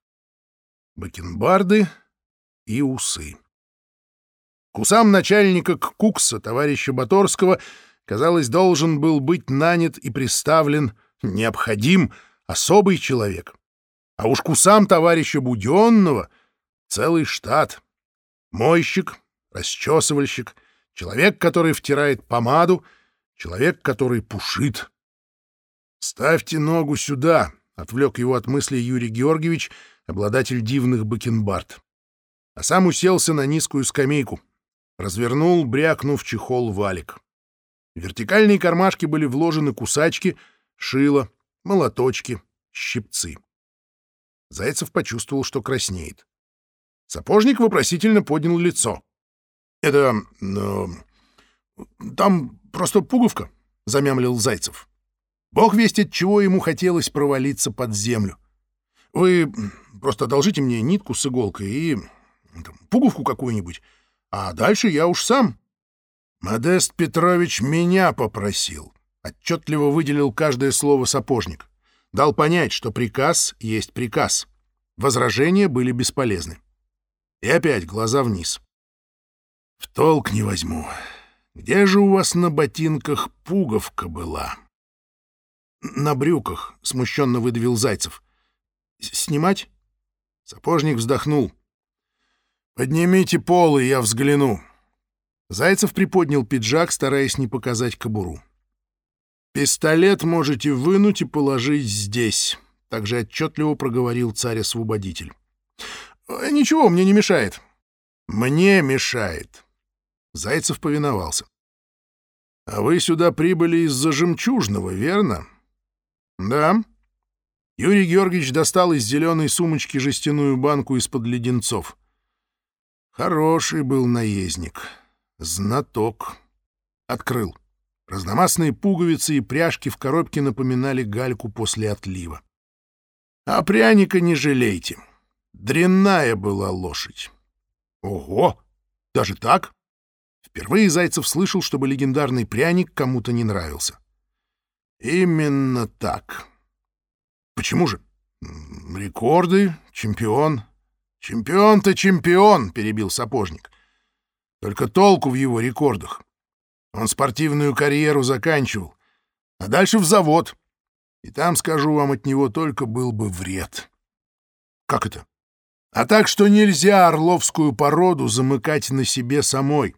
Бакенбарды и усы. К усам начальника Кукса, товарища Баторского, казалось, должен был быть нанят и представлен необходим особый человек — а уж кусам товарища Буденного целый штат. Мойщик, расчесывальщик, человек, который втирает помаду, человек, который пушит. «Ставьте ногу сюда», — отвлек его от мысли Юрий Георгиевич, обладатель дивных бакенбард. А сам уселся на низкую скамейку, развернул, брякнув чехол валик. В вертикальные кармашки были вложены кусачки, шило, молоточки, щипцы. Зайцев почувствовал, что краснеет. Сапожник вопросительно поднял лицо. — Это... Э, там просто пуговка, — замямлил Зайцев. Бог весть, от чего ему хотелось провалиться под землю. Вы просто одолжите мне нитку с иголкой и там, пуговку какую-нибудь, а дальше я уж сам. Модест Петрович меня попросил. Отчетливо выделил каждое слово сапожник дал понять, что приказ есть приказ. Возражения были бесполезны. И опять глаза вниз. «В толк не возьму. Где же у вас на ботинках пуговка была?» «На брюках», — смущенно выдавил Зайцев. «Снимать?» Сапожник вздохнул. «Поднимите пол, и я взгляну». Зайцев приподнял пиджак, стараясь не показать кобуру. «Пистолет можете вынуть и положить здесь», — также отчетливо проговорил царь-освободитель. «Э, «Ничего, мне не мешает». «Мне мешает». Зайцев повиновался. А вы сюда прибыли из-за жемчужного, верно? Да. Юрий Георгиевич достал из зеленой сумочки жестяную банку из-под леденцов. Хороший был наездник. Знаток. Открыл. Разномастные пуговицы и пряжки в коробке напоминали гальку после отлива. А пряника не жалейте. Дрянная была лошадь. Ого! Даже так? Впервые Зайцев слышал, чтобы легендарный пряник кому-то не нравился. Именно так. Почему же? Рекорды, чемпион. Чемпион-то чемпион, перебил сапожник. Только толку в его рекордах. Он спортивную карьеру заканчивал, а дальше в завод. И там, скажу вам, от него только был бы вред. Как это? А так, что нельзя орловскую породу замыкать на себе самой.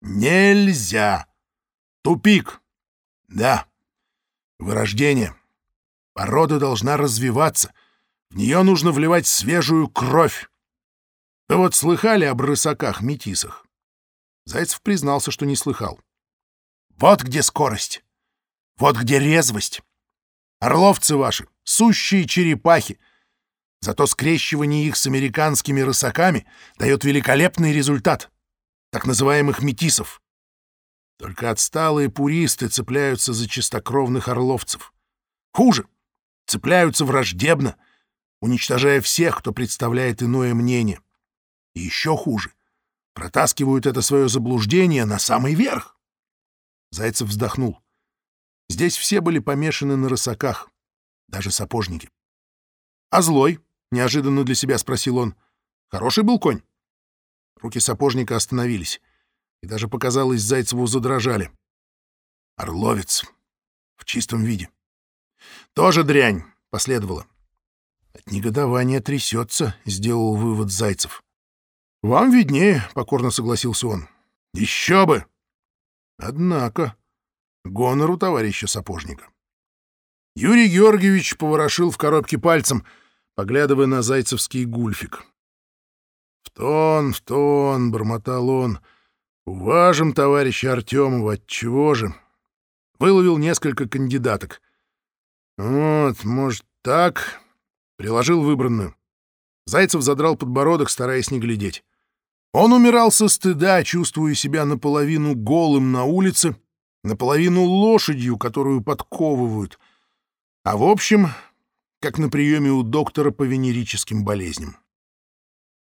Нельзя. Тупик. Да. Вырождение. Порода должна развиваться. В нее нужно вливать свежую кровь. Вы вот слыхали об рысаках-метисах? Зайцев признался, что не слыхал. Вот где скорость. Вот где резвость. Орловцы ваши — сущие черепахи. Зато скрещивание их с американскими рысаками дает великолепный результат так называемых метисов. Только отсталые пуристы цепляются за чистокровных орловцев. Хуже, цепляются враждебно, уничтожая всех, кто представляет иное мнение. И еще хуже, протаскивают это свое заблуждение на самый верх. Зайцев вздохнул. Здесь все были помешаны на рысаках, даже сапожники. — А злой? — неожиданно для себя спросил он. — Хороший был конь? Руки сапожника остановились, и даже, показалось, Зайцеву задрожали. Орловец. В чистом виде. Тоже дрянь, последовало. От негодования трясется, сделал вывод Зайцев. Вам виднее, покорно согласился он. Еще бы! Однако, гонор у товарища сапожника. Юрий Георгиевич поворошил в коробке пальцем, поглядывая на зайцевский гульфик. «В тон, в тон!» — бормотал он. «Уважим товарища Артемова, отчего же?» Выловил несколько кандидаток. «Вот, может, так?» Приложил выбранную. Зайцев задрал подбородок, стараясь не глядеть. Он умирал со стыда, чувствуя себя наполовину голым на улице, наполовину лошадью, которую подковывают, а в общем, как на приеме у доктора по венерическим болезням.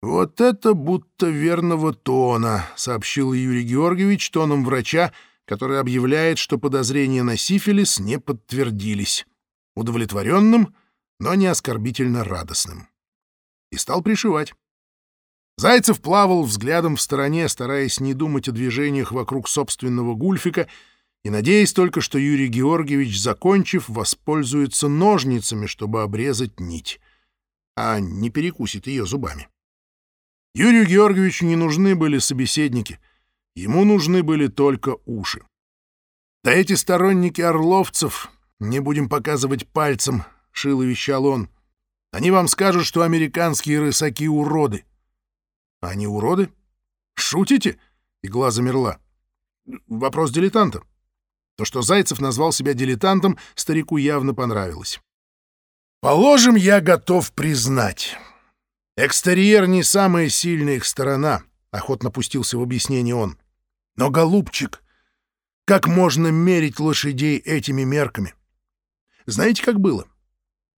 «Вот это будто верного тона», — сообщил Юрий Георгиевич тоном врача, который объявляет, что подозрения на сифилис не подтвердились. Удовлетворенным, но не оскорбительно радостным. И стал пришивать. Зайцев плавал взглядом в стороне, стараясь не думать о движениях вокруг собственного гульфика и надеясь только, что Юрий Георгиевич, закончив, воспользуется ножницами, чтобы обрезать нить, а не перекусит ее зубами. Юрию Георгиевичу не нужны были собеседники, ему нужны были только уши. Да эти сторонники орловцев, не будем показывать пальцем, — шил и вещал он, — они вам скажут, что американские рысаки — уроды. Они уроды? Шутите? Игла замерла. Вопрос дилетанта. То, что Зайцев назвал себя дилетантом, старику явно понравилось. Положим, я готов признать. Экстерьер не самая сильная их сторона, — охотно пустился в объяснение он. Но, голубчик, как можно мерить лошадей этими мерками? Знаете, как было?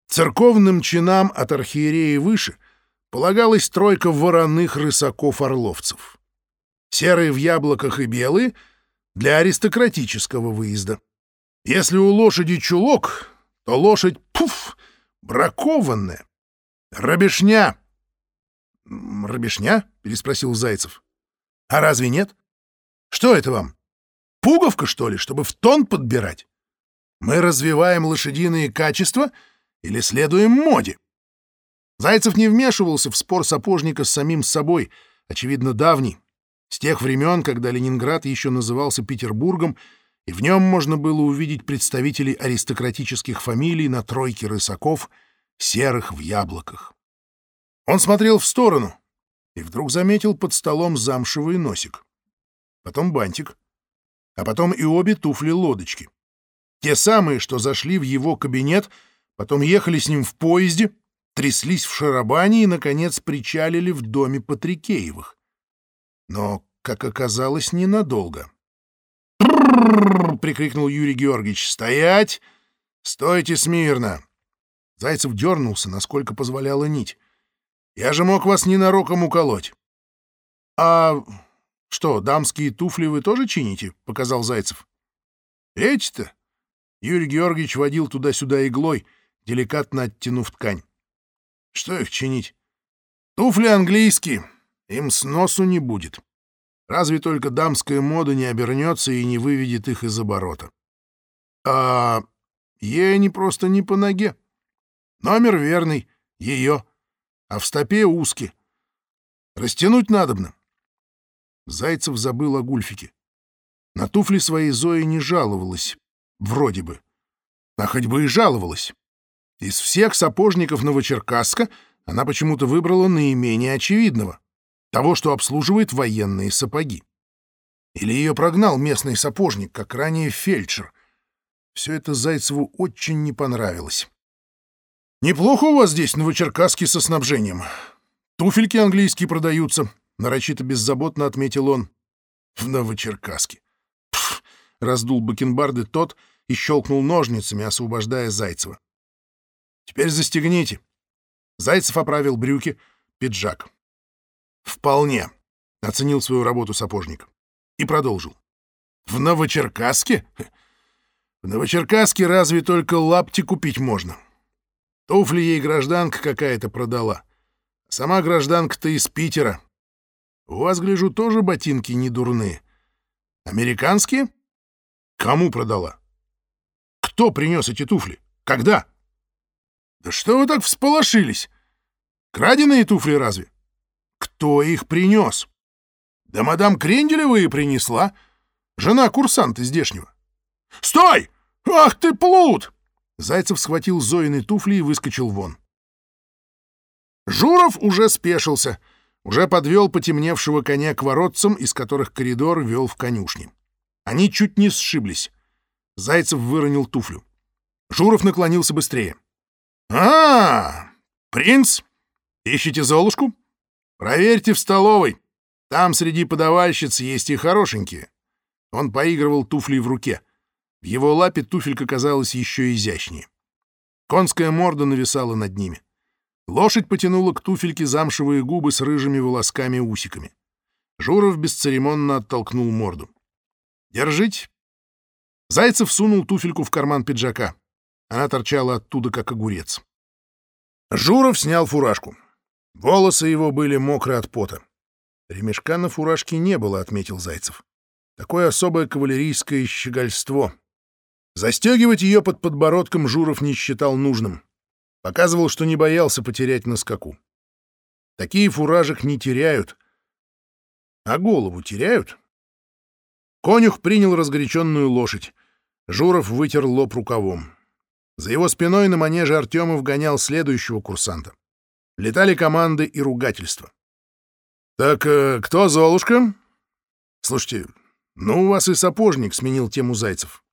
Церковным чинам от архиереи выше полагалась тройка вороных рысаков-орловцев. Серые в яблоках и белые — для аристократического выезда. Если у лошади чулок, то лошадь, пуф, бракованная. Рабешня «Робешня?» — переспросил Зайцев. «А разве нет? Что это вам? Пуговка, что ли, чтобы в тон подбирать? Мы развиваем лошадиные качества или следуем моде?» Зайцев не вмешивался в спор сапожника с самим собой, очевидно, давний, с тех времен, когда Ленинград еще назывался Петербургом, и в нем можно было увидеть представителей аристократических фамилий на тройке рысаков, серых в яблоках. Он смотрел в сторону и вдруг заметил под столом замшевый носик. Потом бантик. а потом и обе туфли-лодочки. Те самые, что зашли в его кабинет, потом ехали с ним в поезде, тряслись в шарабане и, наконец, причалили в доме Патрикеевых. Но, как оказалось, ненадолго. прикрикнул Юрий Георгиевич. «Стоять! Стойте смирно!» Зайцев дернулся, насколько позволяла нить. «Я же мог вас ненароком уколоть». «А что, дамские туфли вы тоже чините?» — показал Зайцев. «Эти-то?» Юрий Георгиевич водил туда-сюда иглой, деликатно оттянув ткань. «Что их чинить? Туфли английские, им сносу не будет. Разве только дамская мода не обернется и не выведет их из оборота. А ей они просто не по ноге. Номер верный, ее, а в стопе узкий. Растянуть надобно. Зайцев забыл о гульфике. На туфли своей Зои не жаловалась, вроде бы. А хоть бы и жаловалась. Из всех сапожников Новочеркасска она почему-то выбрала наименее очевидного — того, что обслуживает военные сапоги. Или ее прогнал местный сапожник, как ранее фельдшер. Все это Зайцеву очень не понравилось. «Неплохо у вас здесь, Новочеркасске, со снабжением. Туфельки английские продаются», — нарочито беззаботно отметил он. «В Новочеркасске». Пф, раздул бакенбарды тот и щелкнул ножницами, освобождая Зайцева. «Теперь застегните». Зайцев оправил брюки, пиджак. «Вполне», — оценил свою работу сапожник. И продолжил. «В Новочеркасске? В Новочеркасске разве только лапти купить можно. Туфли ей гражданка какая-то продала. Сама гражданка-то из Питера. У вас, гляжу, тоже ботинки не дурные. Американские? Кому продала? Кто принес эти туфли? Когда? Да что вы так всполошились? Краденые туфли разве? Кто их принес? Да мадам Кренделева и принесла. Жена курсанта здешнего. Стой! Ах ты, плут! Зайцев схватил Зоины туфли и выскочил вон. Журов уже спешился — уже подвел потемневшего коня к воротцам, из которых коридор вел в конюшни. Они чуть не сшиблись. Зайцев выронил туфлю. Журов наклонился быстрее. «А, принц? Ищете Золушку? Проверьте в столовой. Там среди подавальщиц есть и хорошенькие». Он поигрывал туфлей в руке. В его лапе туфелька казалась еще изящнее. Конская морда нависала над ними. Лошадь потянула к туфельке замшевые губы с рыжими волосками-усиками. Журов бесцеремонно оттолкнул морду. «Держите!» Зайцев сунул туфельку в карман пиджака. Она торчала оттуда, как огурец. Журов снял фуражку. Волосы его были мокры от пота. Ремешка на фуражке не было, — отметил Зайцев. Такое особое кавалерийское щегольство. Застегивать ее под подбородком Журов не считал нужным. Показывал, что не боялся потерять на скаку. Такие фуражек не теряют. А голову теряют? Конюх принял разгоряченную лошадь. Журов вытер лоб рукавом. За его спиной на манеже Артемов гонял следующего курсанта. Летали команды и ругательства. «Так э, кто Золушка?» «Слушайте, ну у вас и сапожник», — сменил тему Зайцев.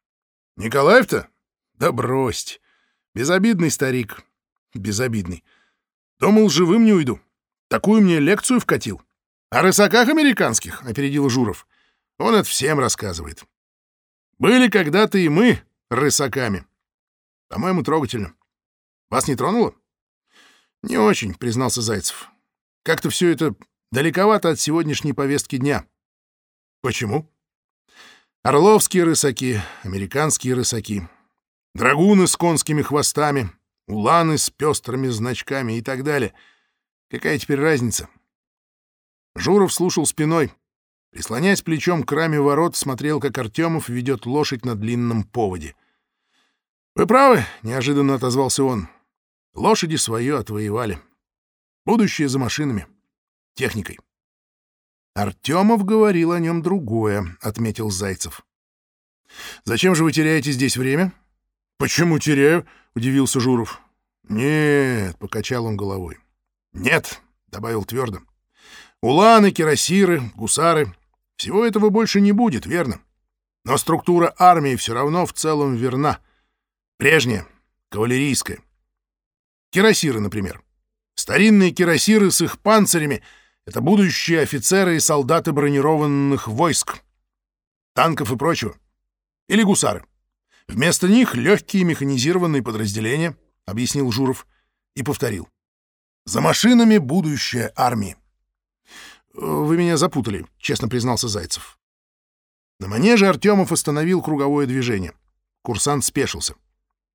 «Николаев-то? Да бросьте. Безобидный старик. Безобидный. Думал, живым не уйду. Такую мне лекцию вкатил. О рысаках американских, — опередил Журов. Он это всем рассказывает. Были когда-то и мы рысаками. По-моему, трогательно. Вас не тронуло? Не очень, признался Зайцев. Как-то все это далековато от сегодняшней повестки дня. Почему? Орловские рысаки, американские рысаки, драгуны с конскими хвостами, уланы с пестрыми значками и так далее. Какая теперь разница? Журов слушал спиной. Прислонясь плечом к раме ворот, смотрел, как Артемов ведет лошадь на длинном поводе. «Вы правы», — неожиданно отозвался он. «Лошади свое отвоевали. Будущее за машинами, техникой». «Артемов говорил о нем другое», — отметил Зайцев. «Зачем же вы теряете здесь время?» «Почему теряю?» — удивился Журов. «Нет», — покачал он головой. «Нет», — добавил твердо. «Уланы, кирасиры, гусары — всего этого больше не будет, верно? Но структура армии все равно в целом верна. Прежняя, кавалерийская. Кирасиры, например. Старинные кирасиры с их панцирями — это будущие офицеры и солдаты бронированных войск, танков и прочего. Или гусары. Вместо них легкие механизированные подразделения, — объяснил Журов и повторил. За машинами будущее армии. «Вы меня запутали», — честно признался Зайцев. На манеже Артемов остановил круговое движение. Курсант спешился.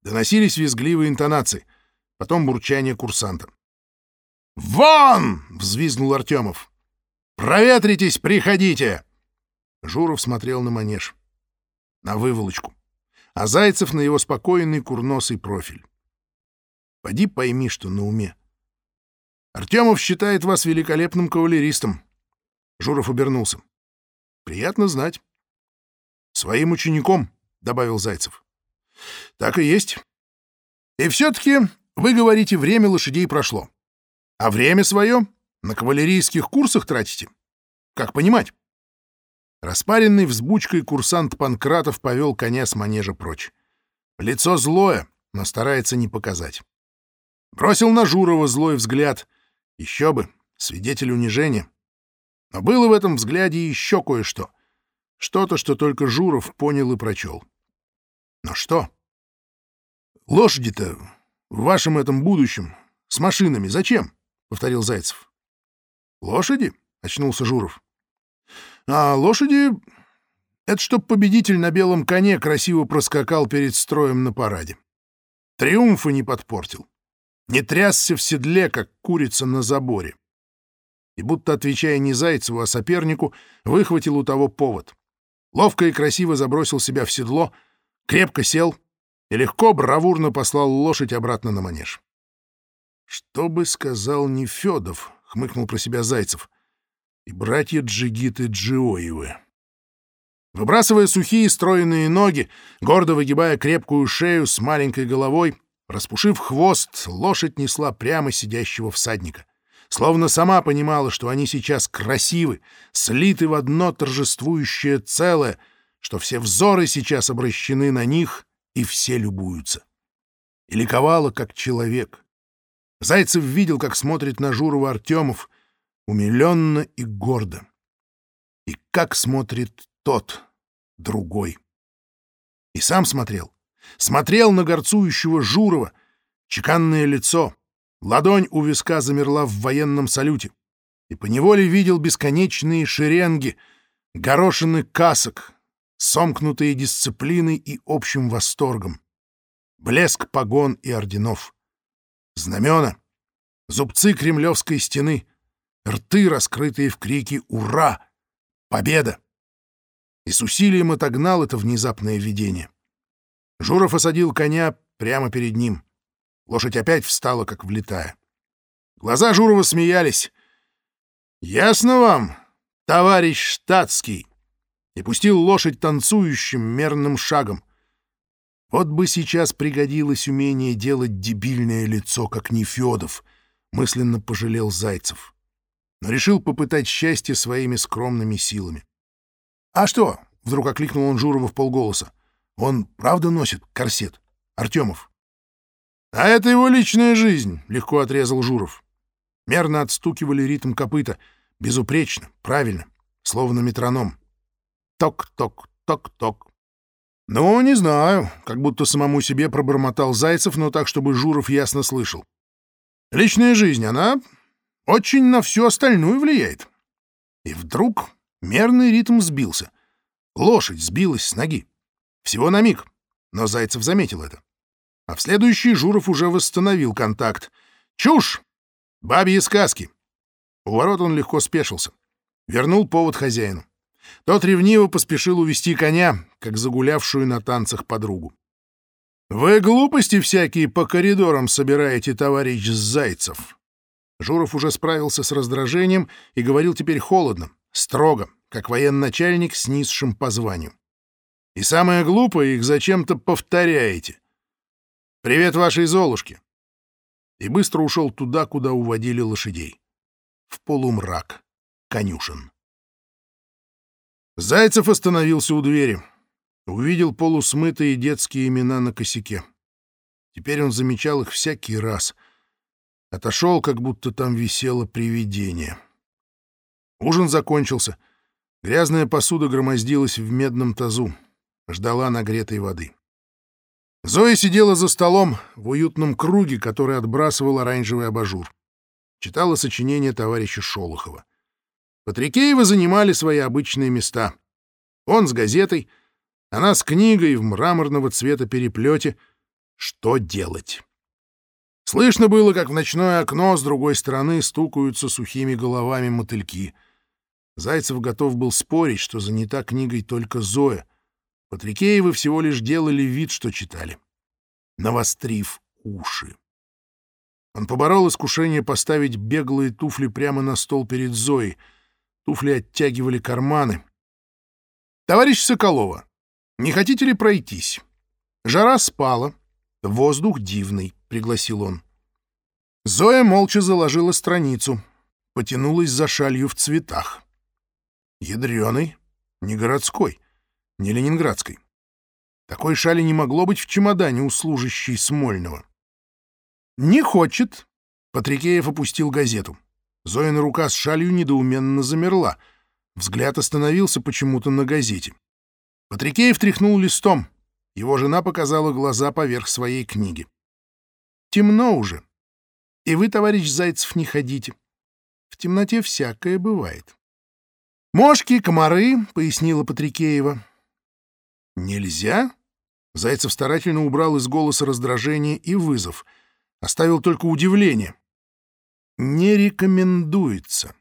Доносились визгливые интонации, потом бурчание курсанта. «Вон!» — взвизгнул Артемов. «Проветритесь, приходите!» Журов смотрел на манеж, на выволочку, а Зайцев на его спокойный курносый профиль. Поди пойми, что на уме. Артемов считает вас великолепным кавалеристом. Журов обернулся. Приятно знать. Своим учеником, добавил Зайцев. Так и есть. И все-таки вы говорите, время лошадей прошло. А время свое на кавалерийских курсах тратите? Как понимать? Распаренный взбучкой курсант Панкратов повел коня с манежа прочь. Лицо злое, но старается не показать. Бросил на Журова злой взгляд. Еще бы, свидетель унижения. Но было в этом взгляде еще кое-что. Что-то, что только Журов понял и прочел. Но что? Лошади-то в вашем этом будущем с машинами зачем? — повторил Зайцев. «Лошади?» — очнулся Журов. «А лошади — это чтоб победитель на белом коне красиво проскакал перед строем на параде. Триумфа не подпортил. Не трясся в седле, как курица на заборе. И будто отвечая не Зайцеву, а сопернику, выхватил у того повод. Ловко и красиво забросил себя в седло, крепко сел и легко, бравурно послал лошадь обратно на манеж. «Что бы сказал Нефёдов?» — хмыкнул про себя Зайцев. «И братья Джигиты Джиоевы». Выбрасывая сухие стройные ноги, гордо выгибая крепкую шею с маленькой головой, распушив хвост, лошадь несла прямо сидящего всадника. Словно сама понимала, что они сейчас красивы, слиты в одно торжествующее целое, что все взоры сейчас обращены на них, и все любуются. И ликовала, как человек — Зайцев видел, как смотрит на Журова Артемов, умиленно и гордо. И как смотрит тот, другой. И сам смотрел. Смотрел на горцующего Журова, чеканное лицо, ладонь у виска замерла в военном салюте. И поневоле видел бесконечные шеренги, горошины касок, сомкнутые дисциплиной и общим восторгом, блеск погон и орденов — знамена, зубцы кремлевской стены, рты, раскрытые в крике «Ура! Победа!» И с усилием отогнал это внезапное видение. Журов осадил коня прямо перед ним. Лошадь опять встала, как влетая. Глаза Журова смеялись. «Ясно вам, товарищ штатский!» И пустил лошадь танцующим мерным шагом. Вот бы сейчас пригодилось умение делать дебильное лицо, как Нефёдов, мысленно пожалел Зайцев. Но решил попытать счастье своими скромными силами. «А что?» — вдруг окликнул он Журова в полголоса. «Он правда носит корсет? Артемов?» «А это его личная жизнь», — легко отрезал Журов. Мерно отстукивали ритм копыта, безупречно, правильно, словно метроном. Ток-ток, ток-ток. «Ну, не знаю», — как будто самому себе пробормотал Зайцев, но так, чтобы Журов ясно слышал. «Личная жизнь, она очень на всю остальную влияет». И вдруг мерный ритм сбился. Лошадь сбилась с ноги. Всего на миг, но Зайцев заметил это. А в следующий Журов уже восстановил контакт. «Чушь! Бабьи сказки!» У ворот он легко спешился. Вернул повод хозяину. Тот ревниво поспешил увести коня, как загулявшую на танцах подругу. «Вы глупости всякие по коридорам собираете, товарищ Зайцев!» Журов уже справился с раздражением и говорил теперь холодно, строго, как военачальник с низшим по званию. «И самое глупое, их зачем-то повторяете. Привет вашей Золушке!» И быстро ушел туда, куда уводили лошадей. В полумрак конюшен. Зайцев остановился у двери. Увидел полусмытые детские имена на косяке. Теперь он замечал их всякий раз. Отошел, как будто там висело привидение. Ужин закончился. Грязная посуда громоздилась в медном тазу. Ждала нагретой воды. Зоя сидела за столом в уютном круге, который отбрасывал оранжевый абажур. Читала сочинение товарища Шолохова. Патрикеевы занимали свои обычные места. Он с газетой, она с книгой в мраморного цвета переплете. Что делать? Слышно было, как в ночное окно с другой стороны стукаются сухими головами мотыльки. Зайцев готов был спорить, что занята книгой только Зоя. Патрикеевы всего лишь делали вид, что читали, навострив уши. Он поборол искушение поставить беглые туфли прямо на стол перед Зоей — Туфли оттягивали карманы. «Товарищ Соколова, не хотите ли пройтись? Жара спала, воздух дивный», — пригласил он. Зоя молча заложила страницу, потянулась за шалью в цветах. Ядреный, не городской, не ленинградской. Такой шали не могло быть в чемодане у служащей Смольного. «Не хочет», — Патрикеев опустил газету. Зоина рука с шалью недоуменно замерла. Взгляд остановился почему-то на газете. Патрикеев тряхнул листом. Его жена показала глаза поверх своей книги. «Темно уже. И вы, товарищ Зайцев, не ходите. В темноте всякое бывает». «Мошки, комары», — пояснила Патрикеева. «Нельзя?» Зайцев старательно убрал из голоса раздражение и вызов. Оставил только удивление не рекомендуется.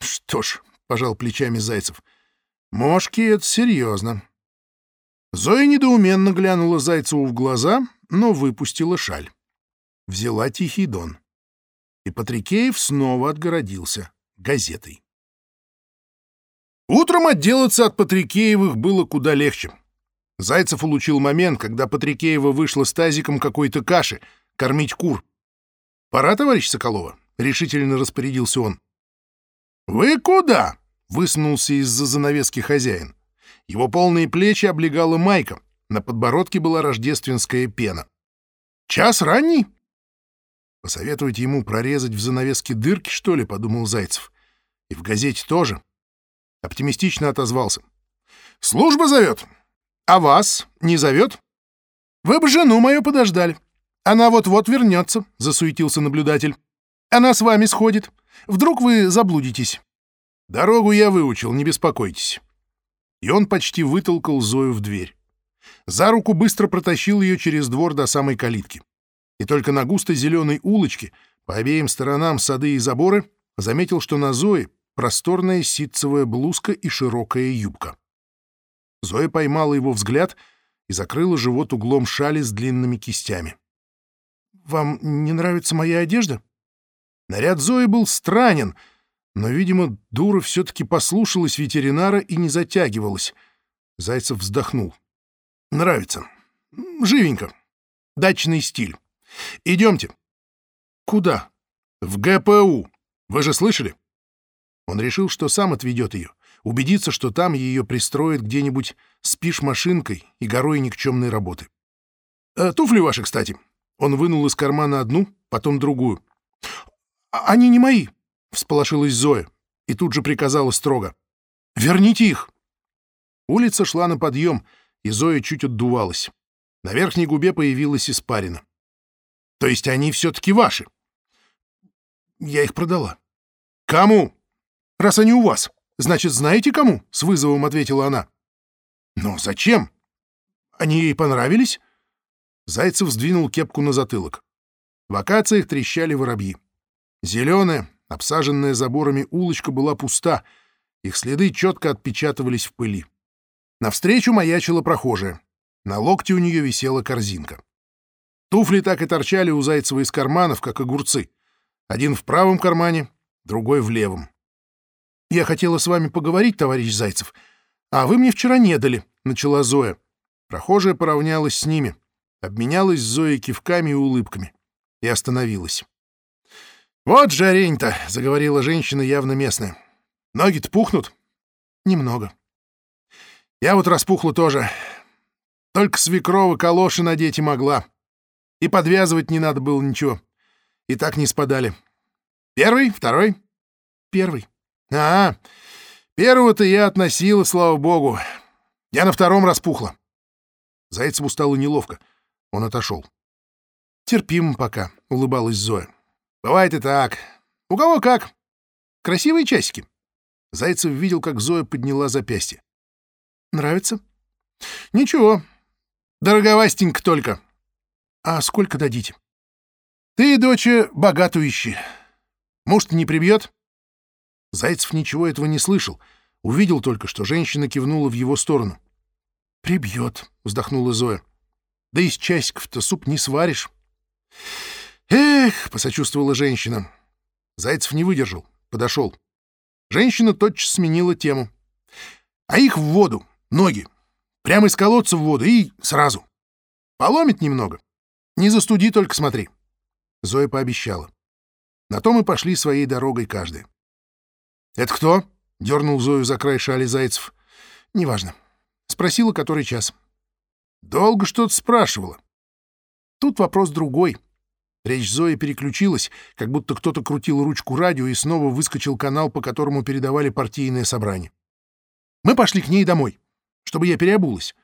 Что ж, пожал плечами Зайцев, мошки — это серьезно. Зоя недоуменно глянула Зайцеву в глаза, но выпустила шаль. Взяла тихий дон. И Патрикеев снова отгородился газетой. Утром отделаться от Патрикеевых было куда легче. Зайцев улучил момент, когда Патрикеева вышла с тазиком какой-то каши кормить кур. «Пора, товарищ Соколова», — решительно распорядился он. «Вы куда?» — высунулся из-за занавески хозяин. Его полные плечи облегала майка, на подбородке была рождественская пена. «Час ранний?» «Посоветовать ему прорезать в занавеске дырки, что ли?» — подумал Зайцев. «И в газете тоже». Оптимистично отозвался. «Служба зовет. А вас не зовет? Вы бы жену мою подождали». «Она вот-вот вернется», — засуетился наблюдатель. «Она с вами сходит. Вдруг вы заблудитесь». «Дорогу я выучил, не беспокойтесь». И он почти вытолкал Зою в дверь. За руку быстро протащил ее через двор до самой калитки. И только на густой зеленой улочке, по обеим сторонам сады и заборы, заметил, что на Зое просторная ситцевая блузка и широкая юбка. Зоя поймала его взгляд и закрыла живот углом шали с длинными кистями. Вам не нравится моя одежда?» Наряд Зои был странен, но, видимо, дура все-таки послушалась ветеринара и не затягивалась. Зайцев вздохнул. «Нравится. Живенько. Дачный стиль. Идемте». «Куда?» «В ГПУ. Вы же слышали?» Он решил, что сам отведет ее, убедиться, что там ее пристроят где-нибудь с пиш-машинкой и горой никчемной работы. «Э, «Туфли ваши, кстати. Он вынул из кармана одну, потом другую. «А «Они не мои!» — всполошилась Зоя и тут же приказала строго. «Верните их!» Улица шла на подъем, и Зоя чуть отдувалась. На верхней губе появилась испарина. «То есть они все-таки ваши?» «Я их продала». «Кому?» «Раз они у вас, значит, знаете кому?» — с вызовом ответила она. «Но зачем? Они ей понравились?» Зайцев сдвинул кепку на затылок. В акациях трещали воробьи. Зеленая, обсаженная заборами улочка была пуста, их следы четко отпечатывались в пыли. Навстречу маячила прохожая. На локте у нее висела корзинка. Туфли так и торчали у Зайцева из карманов, как огурцы. Один в правом кармане, другой в левом. «Я хотела с вами поговорить, товарищ Зайцев, а вы мне вчера не дали», — начала Зоя. Прохожая поравнялась с ними обменялась Зоей кивками и улыбками и остановилась. «Вот же орень-то!» — заговорила женщина явно местная. «Ноги-то пухнут?» «Немного». Я вот распухла тоже. Только свекрова калоши надеть и могла. И подвязывать не надо было ничего. И так не спадали. Первый, второй? Первый. А, первого-то я относила, слава богу. Я на втором распухла. Зайцеву стало неловко. Он отошел. Терпим пока, улыбалась Зоя. Бывает и так. У кого как. Красивые часики. Зайцев видел, как Зоя подняла запястье. Нравится? Ничего. Дороговастенько только. А сколько дадите? Ты, доча, богатую ищи. Может, не прибьет? Зайцев ничего этого не слышал. Увидел только, что женщина кивнула в его сторону. «Прибьет», — вздохнула Зоя. «Да из часиков-то суп не сваришь». «Эх», — посочувствовала женщина. Зайцев не выдержал, подошел. Женщина тотчас сменила тему. «А их в воду, ноги. Прямо из колодца в воду и сразу. Поломит немного. Не застуди, только смотри». Зоя пообещала. На то мы пошли своей дорогой каждый. «Это кто?» — дернул Зою за край шали Зайцев. «Неважно. Спросила, который час». «Долго что-то спрашивала». Тут вопрос другой. Речь Зои переключилась, как будто кто-то крутил ручку радио и снова выскочил канал, по которому передавали партийное собрание. Мы пошли к ней домой, чтобы я переобулась.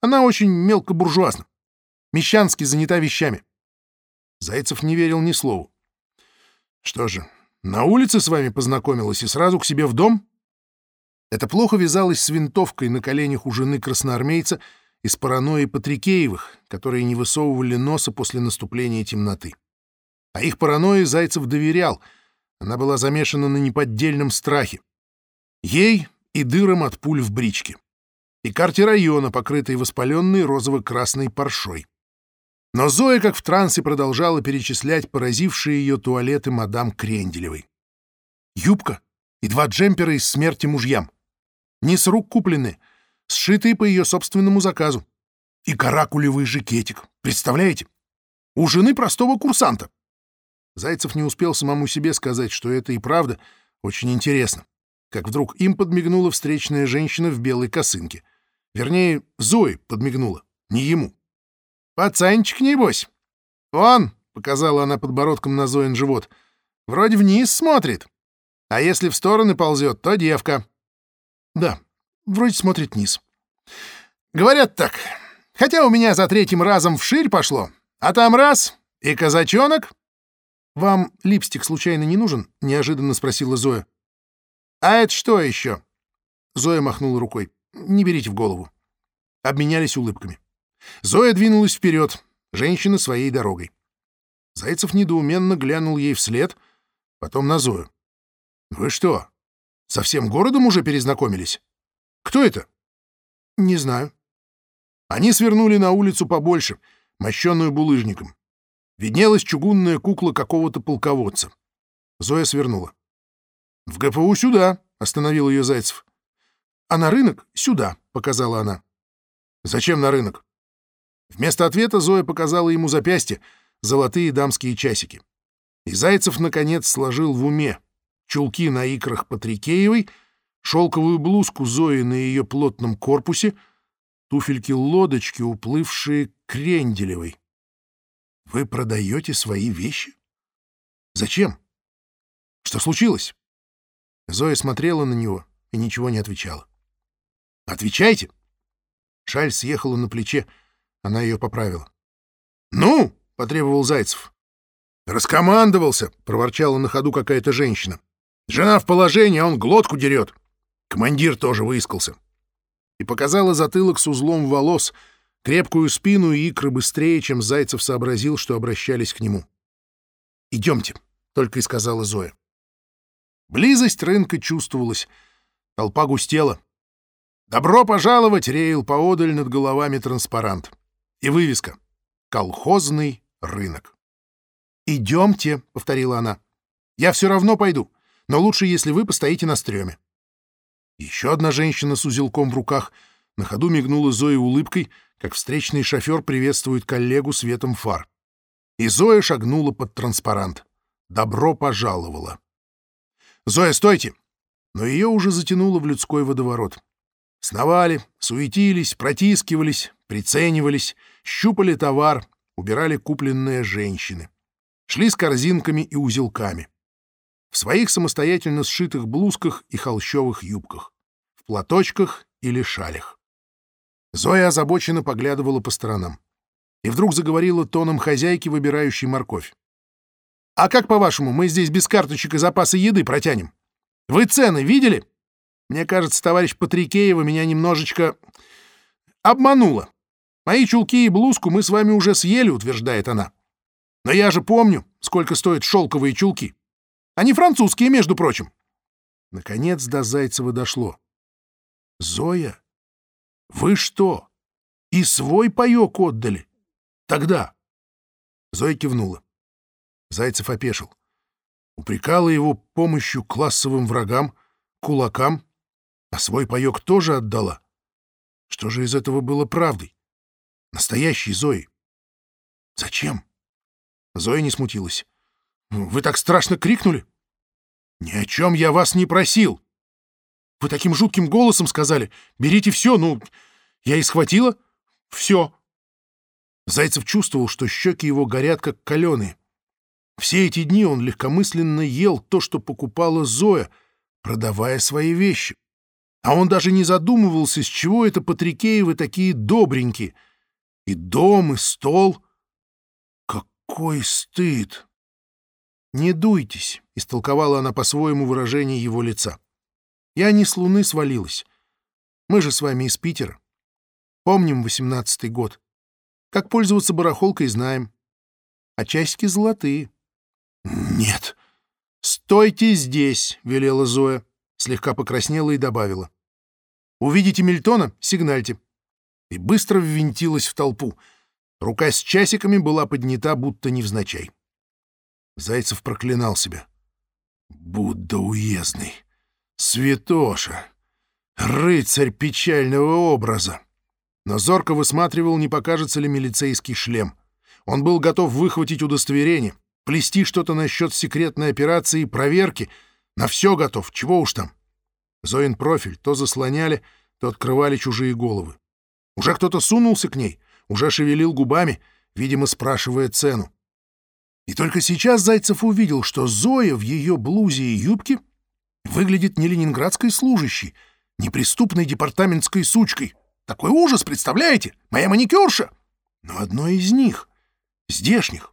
Она очень мелкобуржуазна. Мещански занята вещами. Зайцев не верил ни слову. Что же, на улице с вами познакомилась и сразу к себе в дом? Это плохо вязалось с винтовкой на коленях у жены красноармейца из паранойи Патрикеевых, которые не высовывали носа после наступления темноты. А их паранойи Зайцев доверял, она была замешана на неподдельном страхе. Ей и дырам от пуль в бричке. И карте района, покрытой воспаленной розово-красной паршой. Но Зоя, как в трансе, продолжала перечислять поразившие ее туалеты мадам Кренделевой. Юбка и два джемпера из смерти мужьям. Не с рук куплены, сшитые по ее собственному заказу. И каракулевый жакетик. Представляете? У жены простого курсанта. Зайцев не успел самому себе сказать, что это и правда очень интересно. Как вдруг им подмигнула встречная женщина в белой косынке. Вернее, Зои подмигнула, не ему. «Пацанчик, небось?» «Он», — показала она подбородком на Зоин живот, — «вроде вниз смотрит. А если в стороны ползет, то девка». «Да, вроде смотрит вниз». «Говорят так. Хотя у меня за третьим разом вширь пошло, а там раз — и казачонок». «Вам липстик случайно не нужен?» — неожиданно спросила Зоя. «А это что еще?» Зоя махнула рукой. «Не берите в голову». Обменялись улыбками. Зоя двинулась вперед, женщина своей дорогой. Зайцев недоуменно глянул ей вслед, потом на Зою. «Вы что, со всем городом уже перезнакомились? Кто это?» «Не знаю». Они свернули на улицу побольше, мощенную булыжником. Виднелась чугунная кукла какого-то полководца. Зоя свернула. «В ГПУ сюда», — остановил ее Зайцев. «А на рынок сюда», — показала она. «Зачем на рынок?» Вместо ответа Зоя показала ему запястье, золотые дамские часики. И Зайцев, наконец, сложил в уме чулки на икрах Патрикеевой, шелковую блузку Зои на ее плотном корпусе, туфельки-лодочки, уплывшие к Ренделевой. Вы продаете свои вещи? Зачем? Что случилось? Зоя смотрела на него и ничего не отвечала. «Отвечайте!» Шаль съехала на плече, она ее поправила. «Ну!» — потребовал Зайцев. «Раскомандовался!» — проворчала на ходу какая-то женщина. «Жена в положении, а он глотку дерет!» Командир тоже выискался. И показала затылок с узлом волос, крепкую спину и икры быстрее, чем Зайцев сообразил, что обращались к нему. «Идемте», — только и сказала Зоя. Близость рынка чувствовалась. Толпа густела. «Добро пожаловать!» — реял поодаль над головами транспарант. И вывеска «Колхозный рынок». «Идемте», — повторила она. «Я все равно пойду, но лучше, если вы постоите на стреме». Еще одна женщина с узелком в руках на ходу мигнула Зое улыбкой, как встречный шофер приветствует коллегу светом фар. И Зоя шагнула под транспарант. «Добро пожаловала». «Зоя, стойте!» Но ее уже затянуло в людской водоворот. Сновали, суетились, протискивались, приценивались, щупали товар, убирали купленные женщины. Шли с корзинками и узелками. В своих самостоятельно сшитых блузках и холщовых юбках. В платочках или шалях. Зоя озабоченно поглядывала по сторонам. И вдруг заговорила тоном хозяйки, выбирающей морковь. «А как, по-вашему, мы здесь без карточек и запаса еды протянем? Вы цены видели? Мне кажется, товарищ Патрикеева меня немножечко обманула. Мои чулки и блузку мы с вами уже съели, утверждает она. Но я же помню, сколько стоят шелковые чулки. Они французские, между прочим. Наконец до Зайцева дошло. Зоя, вы что, и свой паёк отдали? Тогда. Зоя кивнула. Зайцев опешил. Упрекала его помощью классовым врагам, кулакам, а свой паёк тоже отдала. Что же из этого было правдой? Настоящей Зои. Зачем? Зоя не смутилась. Вы так страшно крикнули? Ни о чем я вас не просил. Вы таким жутким голосом сказали. Берите все, ну, я и схватила. Все. Зайцев чувствовал, что щеки его горят, как каленые. Все эти дни он легкомысленно ел то, что покупала Зоя, продавая свои вещи. А он даже не задумывался, с чего это Патрикеевы такие добренькие — и дом, и стол. Какой стыд! «Не дуйтесь», — истолковала она по-своему выражение его лица. «Я не с луны свалилась. Мы же с вами из Питера. Помним восемнадцатый год. Как пользоваться барахолкой знаем. А часики золотые». «Нет». «Стойте здесь», — велела Зоя, слегка покраснела и добавила. «Увидите Мильтона — сигнальте и быстро ввинтилась в толпу. Рука с часиками была поднята, будто невзначай. Зайцев проклинал себя. Будда уездный, святоша, рыцарь печального образа. Но зорко высматривал, не покажется ли милицейский шлем. Он был готов выхватить удостоверение, плести что-то насчет секретной операции и проверки. На все готов, чего уж там. Зоин профиль то заслоняли, то открывали чужие головы. Уже кто-то сунулся к ней, уже шевелил губами, видимо, спрашивая цену. И только сейчас Зайцев увидел, что Зоя в ее блузе и юбке выглядит не ленинградской служащей, не преступной департаментской сучкой. Такой ужас, представляете? Моя маникюрша! Но одной из них, здешних.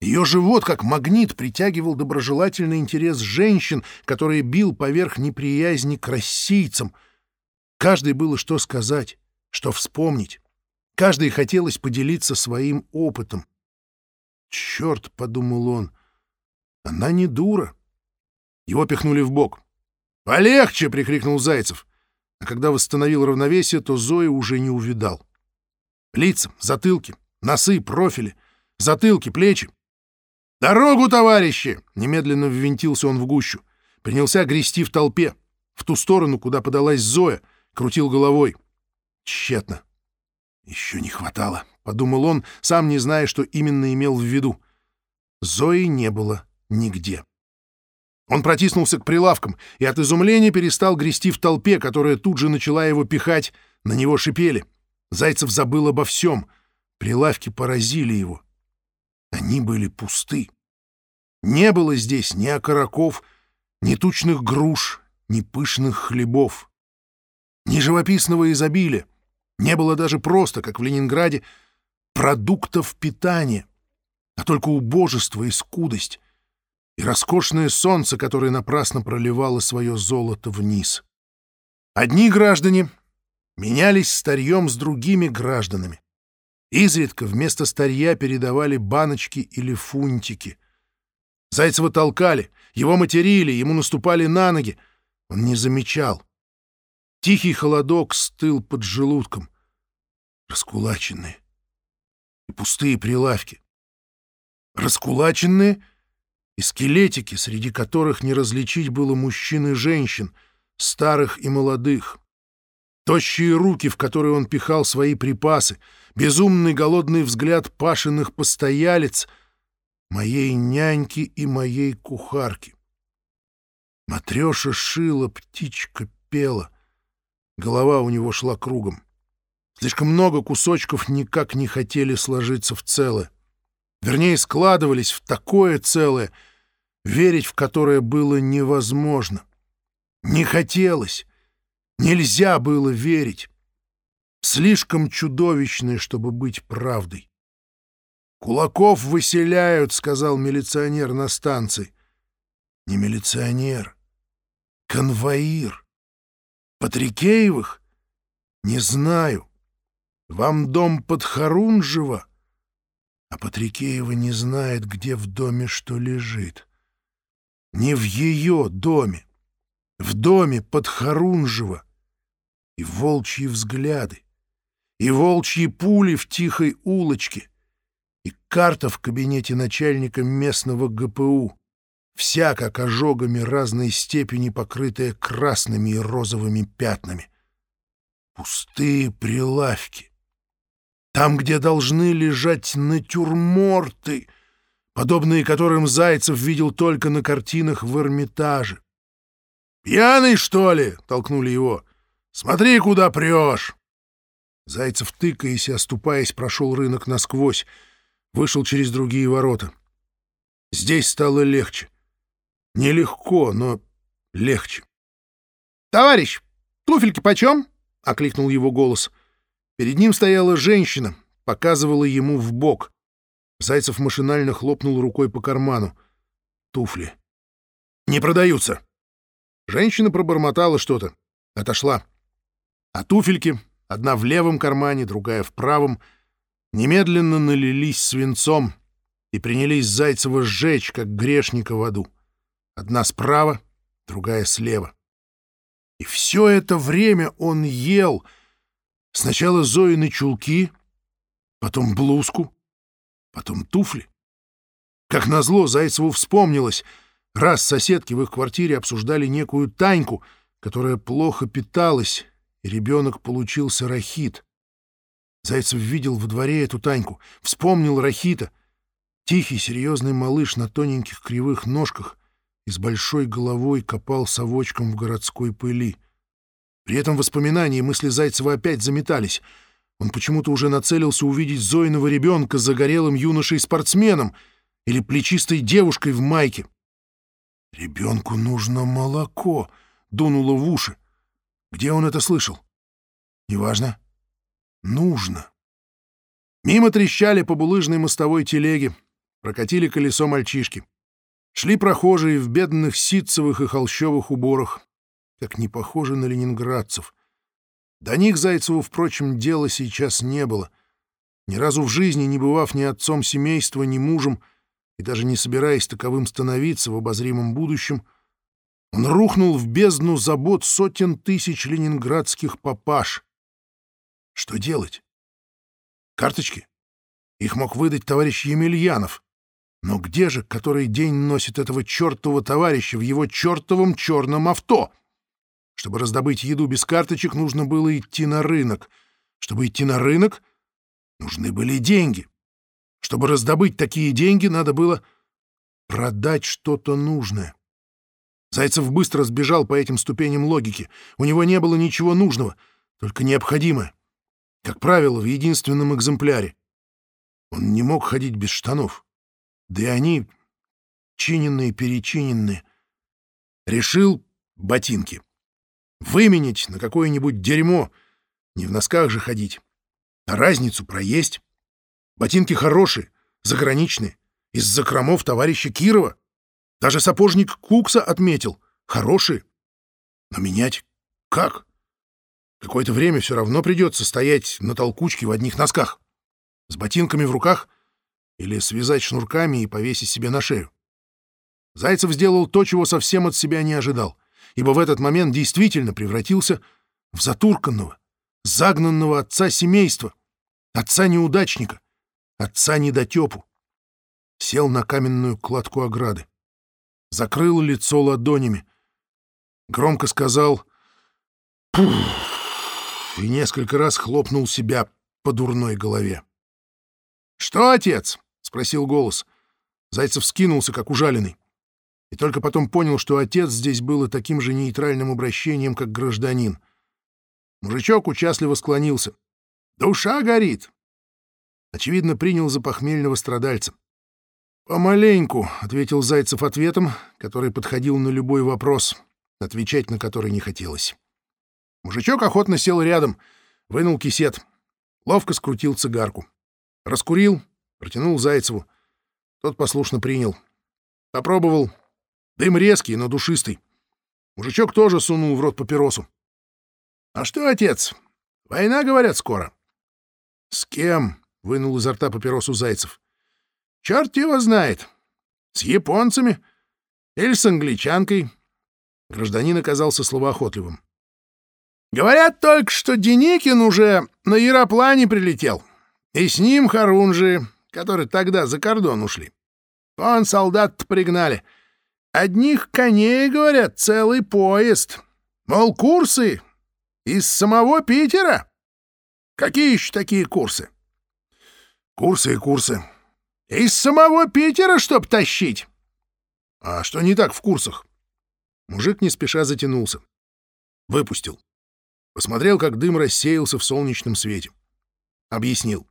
Ее живот, как магнит, притягивал доброжелательный интерес женщин, которые бил поверх неприязни к российцам. Каждой было что сказать что вспомнить. Каждой хотелось поделиться своим опытом. «Черт!» — подумал он. «Она не дура». Его пихнули в бок. «Полегче!» — прикрикнул Зайцев. А когда восстановил равновесие, то Зои уже не увидал. Лица, затылки, носы, профили, затылки, плечи. «Дорогу, товарищи!» — немедленно ввинтился он в гущу. Принялся грести в толпе. В ту сторону, куда подалась Зоя, крутил головой. Тщетно. Еще не хватало, — подумал он, сам не зная, что именно имел в виду. Зои не было нигде. Он протиснулся к прилавкам и от изумления перестал грести в толпе, которая тут же начала его пихать, на него шипели. Зайцев забыл обо всем. Прилавки поразили его. Они были пусты. Не было здесь ни окороков, ни тучных груш, ни пышных хлебов, ни живописного изобилия. Не было даже просто, как в Ленинграде, продуктов питания, а только убожество и скудость, и роскошное солнце, которое напрасно проливало свое золото вниз. Одни граждане менялись старьем с другими гражданами. Изредка вместо старья передавали баночки или фунтики. Зайцева толкали, его материли, ему наступали на ноги. Он не замечал. Тихий холодок стыл под желудком. Раскулаченные. Пустые прилавки. Раскулаченные и скелетики, среди которых не различить было мужчин и женщин, старых и молодых. Тощие руки, в которые он пихал свои припасы, безумный голодный взгляд пашенных постоялец, моей няньки и моей кухарки. Матреша шила, птичка пела — Голова у него шла кругом. Слишком много кусочков никак не хотели сложиться в целое. Вернее, складывались в такое целое, верить в которое было невозможно. Не хотелось. Нельзя было верить. Слишком чудовищное, чтобы быть правдой. «Кулаков выселяют», — сказал милиционер на станции. «Не милиционер. Конвоир. Патрикеевых? Не знаю. Вам дом под Харунжево?» А Патрикеева не знает, где в доме что лежит. Не в ее доме. В доме под Харунжево. И волчьи взгляды. И волчьи пули в тихой улочке. И карта в кабинете начальника местного ГПУ. Вся как ожогами разной степени, покрытая красными и розовыми пятнами. Пустые прилавки там, где должны лежать натюрморты, подобные которым Зайцев видел только на картинах в Эрмитаже. «Пьяный, что ли?» — толкнули его. «Смотри, куда прешь!» Зайцев, тыкаясь и оступаясь, прошел рынок насквозь, вышел через другие ворота. Здесь стало легче. Нелегко, но легче. «Товарищ, туфельки почем?» — окликнул его голос. Перед ним стояла женщина, показывала ему в бок. Зайцев машинально хлопнул рукой по карману. Туфли. «Не продаются!» Женщина пробормотала что-то. Отошла. А туфельки, одна в левом кармане, другая в правом, немедленно налились свинцом и принялись Зайцева сжечь, как грешника в аду. Одна справа, другая слева. И все это время он ел — Сначала Зоины чулки, потом блузку, потом туфли. Как назло, Зайцеву вспомнилось. Раз соседки в их квартире обсуждали некую Таньку, которая плохо питалась, и ребенок получился рахит. Зайцев видел во дворе эту Таньку, вспомнил рахита. Тихий, серьезный малыш на тоненьких кривых ножках и с большой головой копал совочком в городской пыли — при этом воспоминания и мысли Зайцева опять заметались. Он почему-то уже нацелился увидеть Зоиного ребенка с загорелым юношей-спортсменом или плечистой девушкой в майке. «Ребенку нужно молоко», — дунуло в уши. Где он это слышал? Неважно. Нужно. Мимо трещали по булыжной мостовой телеги, прокатили колесо мальчишки. Шли прохожие в бедных ситцевых и холщовых уборах как не похожи на ленинградцев. До них Зайцеву, впрочем, дела сейчас не было. Ни разу в жизни не бывав ни отцом семейства, ни мужем, и даже не собираясь таковым становиться в обозримом будущем, он рухнул в бездну забот сотен тысяч ленинградских папаш. Что делать? Карточки? Их мог выдать товарищ Емельянов. Но где же который день носит этого чертового товарища в его чертовом черном авто? Чтобы раздобыть еду без карточек, нужно было идти на рынок. Чтобы идти на рынок, нужны были деньги. Чтобы раздобыть такие деньги, надо было продать что-то нужное. Зайцев быстро сбежал по этим ступеням логики. У него не было ничего нужного, только необходимое. Как правило, в единственном экземпляре. Он не мог ходить без штанов. Да и они чиненные-перечиненные. Решил ботинки. Выменить на какое-нибудь дерьмо. Не в носках же ходить. А разницу проесть. Ботинки хорошие, заграничные, из закромов товарища Кирова. Даже сапожник Кукса отметил. Хорошие. Но менять как? Какое-то время все равно придется стоять на толкучке в одних носках. С ботинками в руках или связать шнурками и повесить себе на шею. Зайцев сделал то, чего совсем от себя не ожидал ибо в этот момент действительно превратился в затурканного, загнанного отца семейства, отца-неудачника, отца недотепу. Сел на каменную кладку ограды, закрыл лицо ладонями, громко сказал и несколько раз хлопнул себя по дурной голове. «Что, отец?» — спросил голос. Зайцев скинулся, как ужаленный и только потом понял, что отец здесь было таким же нейтральным обращением, как гражданин. Мужичок участливо склонился. «Душа горит!» Очевидно, принял за похмельного страдальца. «Помаленьку», — ответил Зайцев ответом, который подходил на любой вопрос, отвечать на который не хотелось. Мужичок охотно сел рядом, вынул кисет, ловко скрутил цигарку. Раскурил, протянул Зайцеву. Тот послушно принял. Попробовал. Дым резкий, но душистый. Мужичок тоже сунул в рот папиросу. — А что, отец, война, говорят, скоро? — С кем? — вынул изо рта папиросу Зайцев. — Черт его знает. С японцами или с англичанкой. Гражданин оказался словоохотливым. — Говорят только, что Деникин уже на Яроплане прилетел. И с ним Харунжи, которые тогда за кордон ушли. Он солдат пригнали. Одних коней, говорят, целый поезд. Мол, курсы из самого Питера. Какие еще такие курсы? Курсы и курсы. Из самого Питера, чтоб тащить. А что не так в курсах? Мужик не спеша затянулся. Выпустил. Посмотрел, как дым рассеялся в солнечном свете. Объяснил.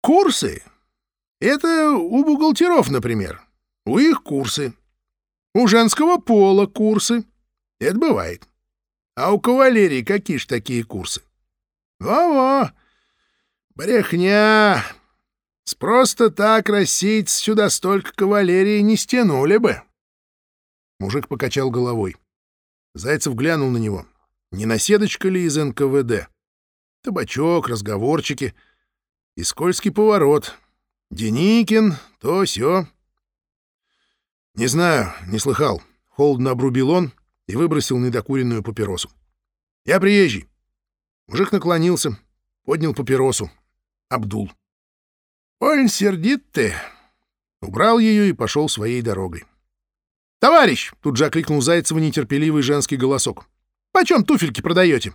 Курсы — это у бухгалтеров, например. У их курсы. У женского пола курсы. Это бывает. А у кавалерии какие ж такие курсы? Во-во! Брехня! С просто так рассеять сюда столько кавалерии не стянули бы. Мужик покачал головой. Зайцев глянул на него. Не наседочка ли из НКВД? Табачок, разговорчики — и скользкий поворот. Деникин, то сё. Не знаю, не слыхал. Холодно обрубил он и выбросил недокуренную папиросу. Я приезжий. Мужик наклонился, поднял папиросу, обдул. Очень сердит ты. Убрал ее и пошел своей дорогой. «Товарищ!» — тут же окликнул Зайцева нетерпеливый женский голосок. «Почем туфельки продаете?»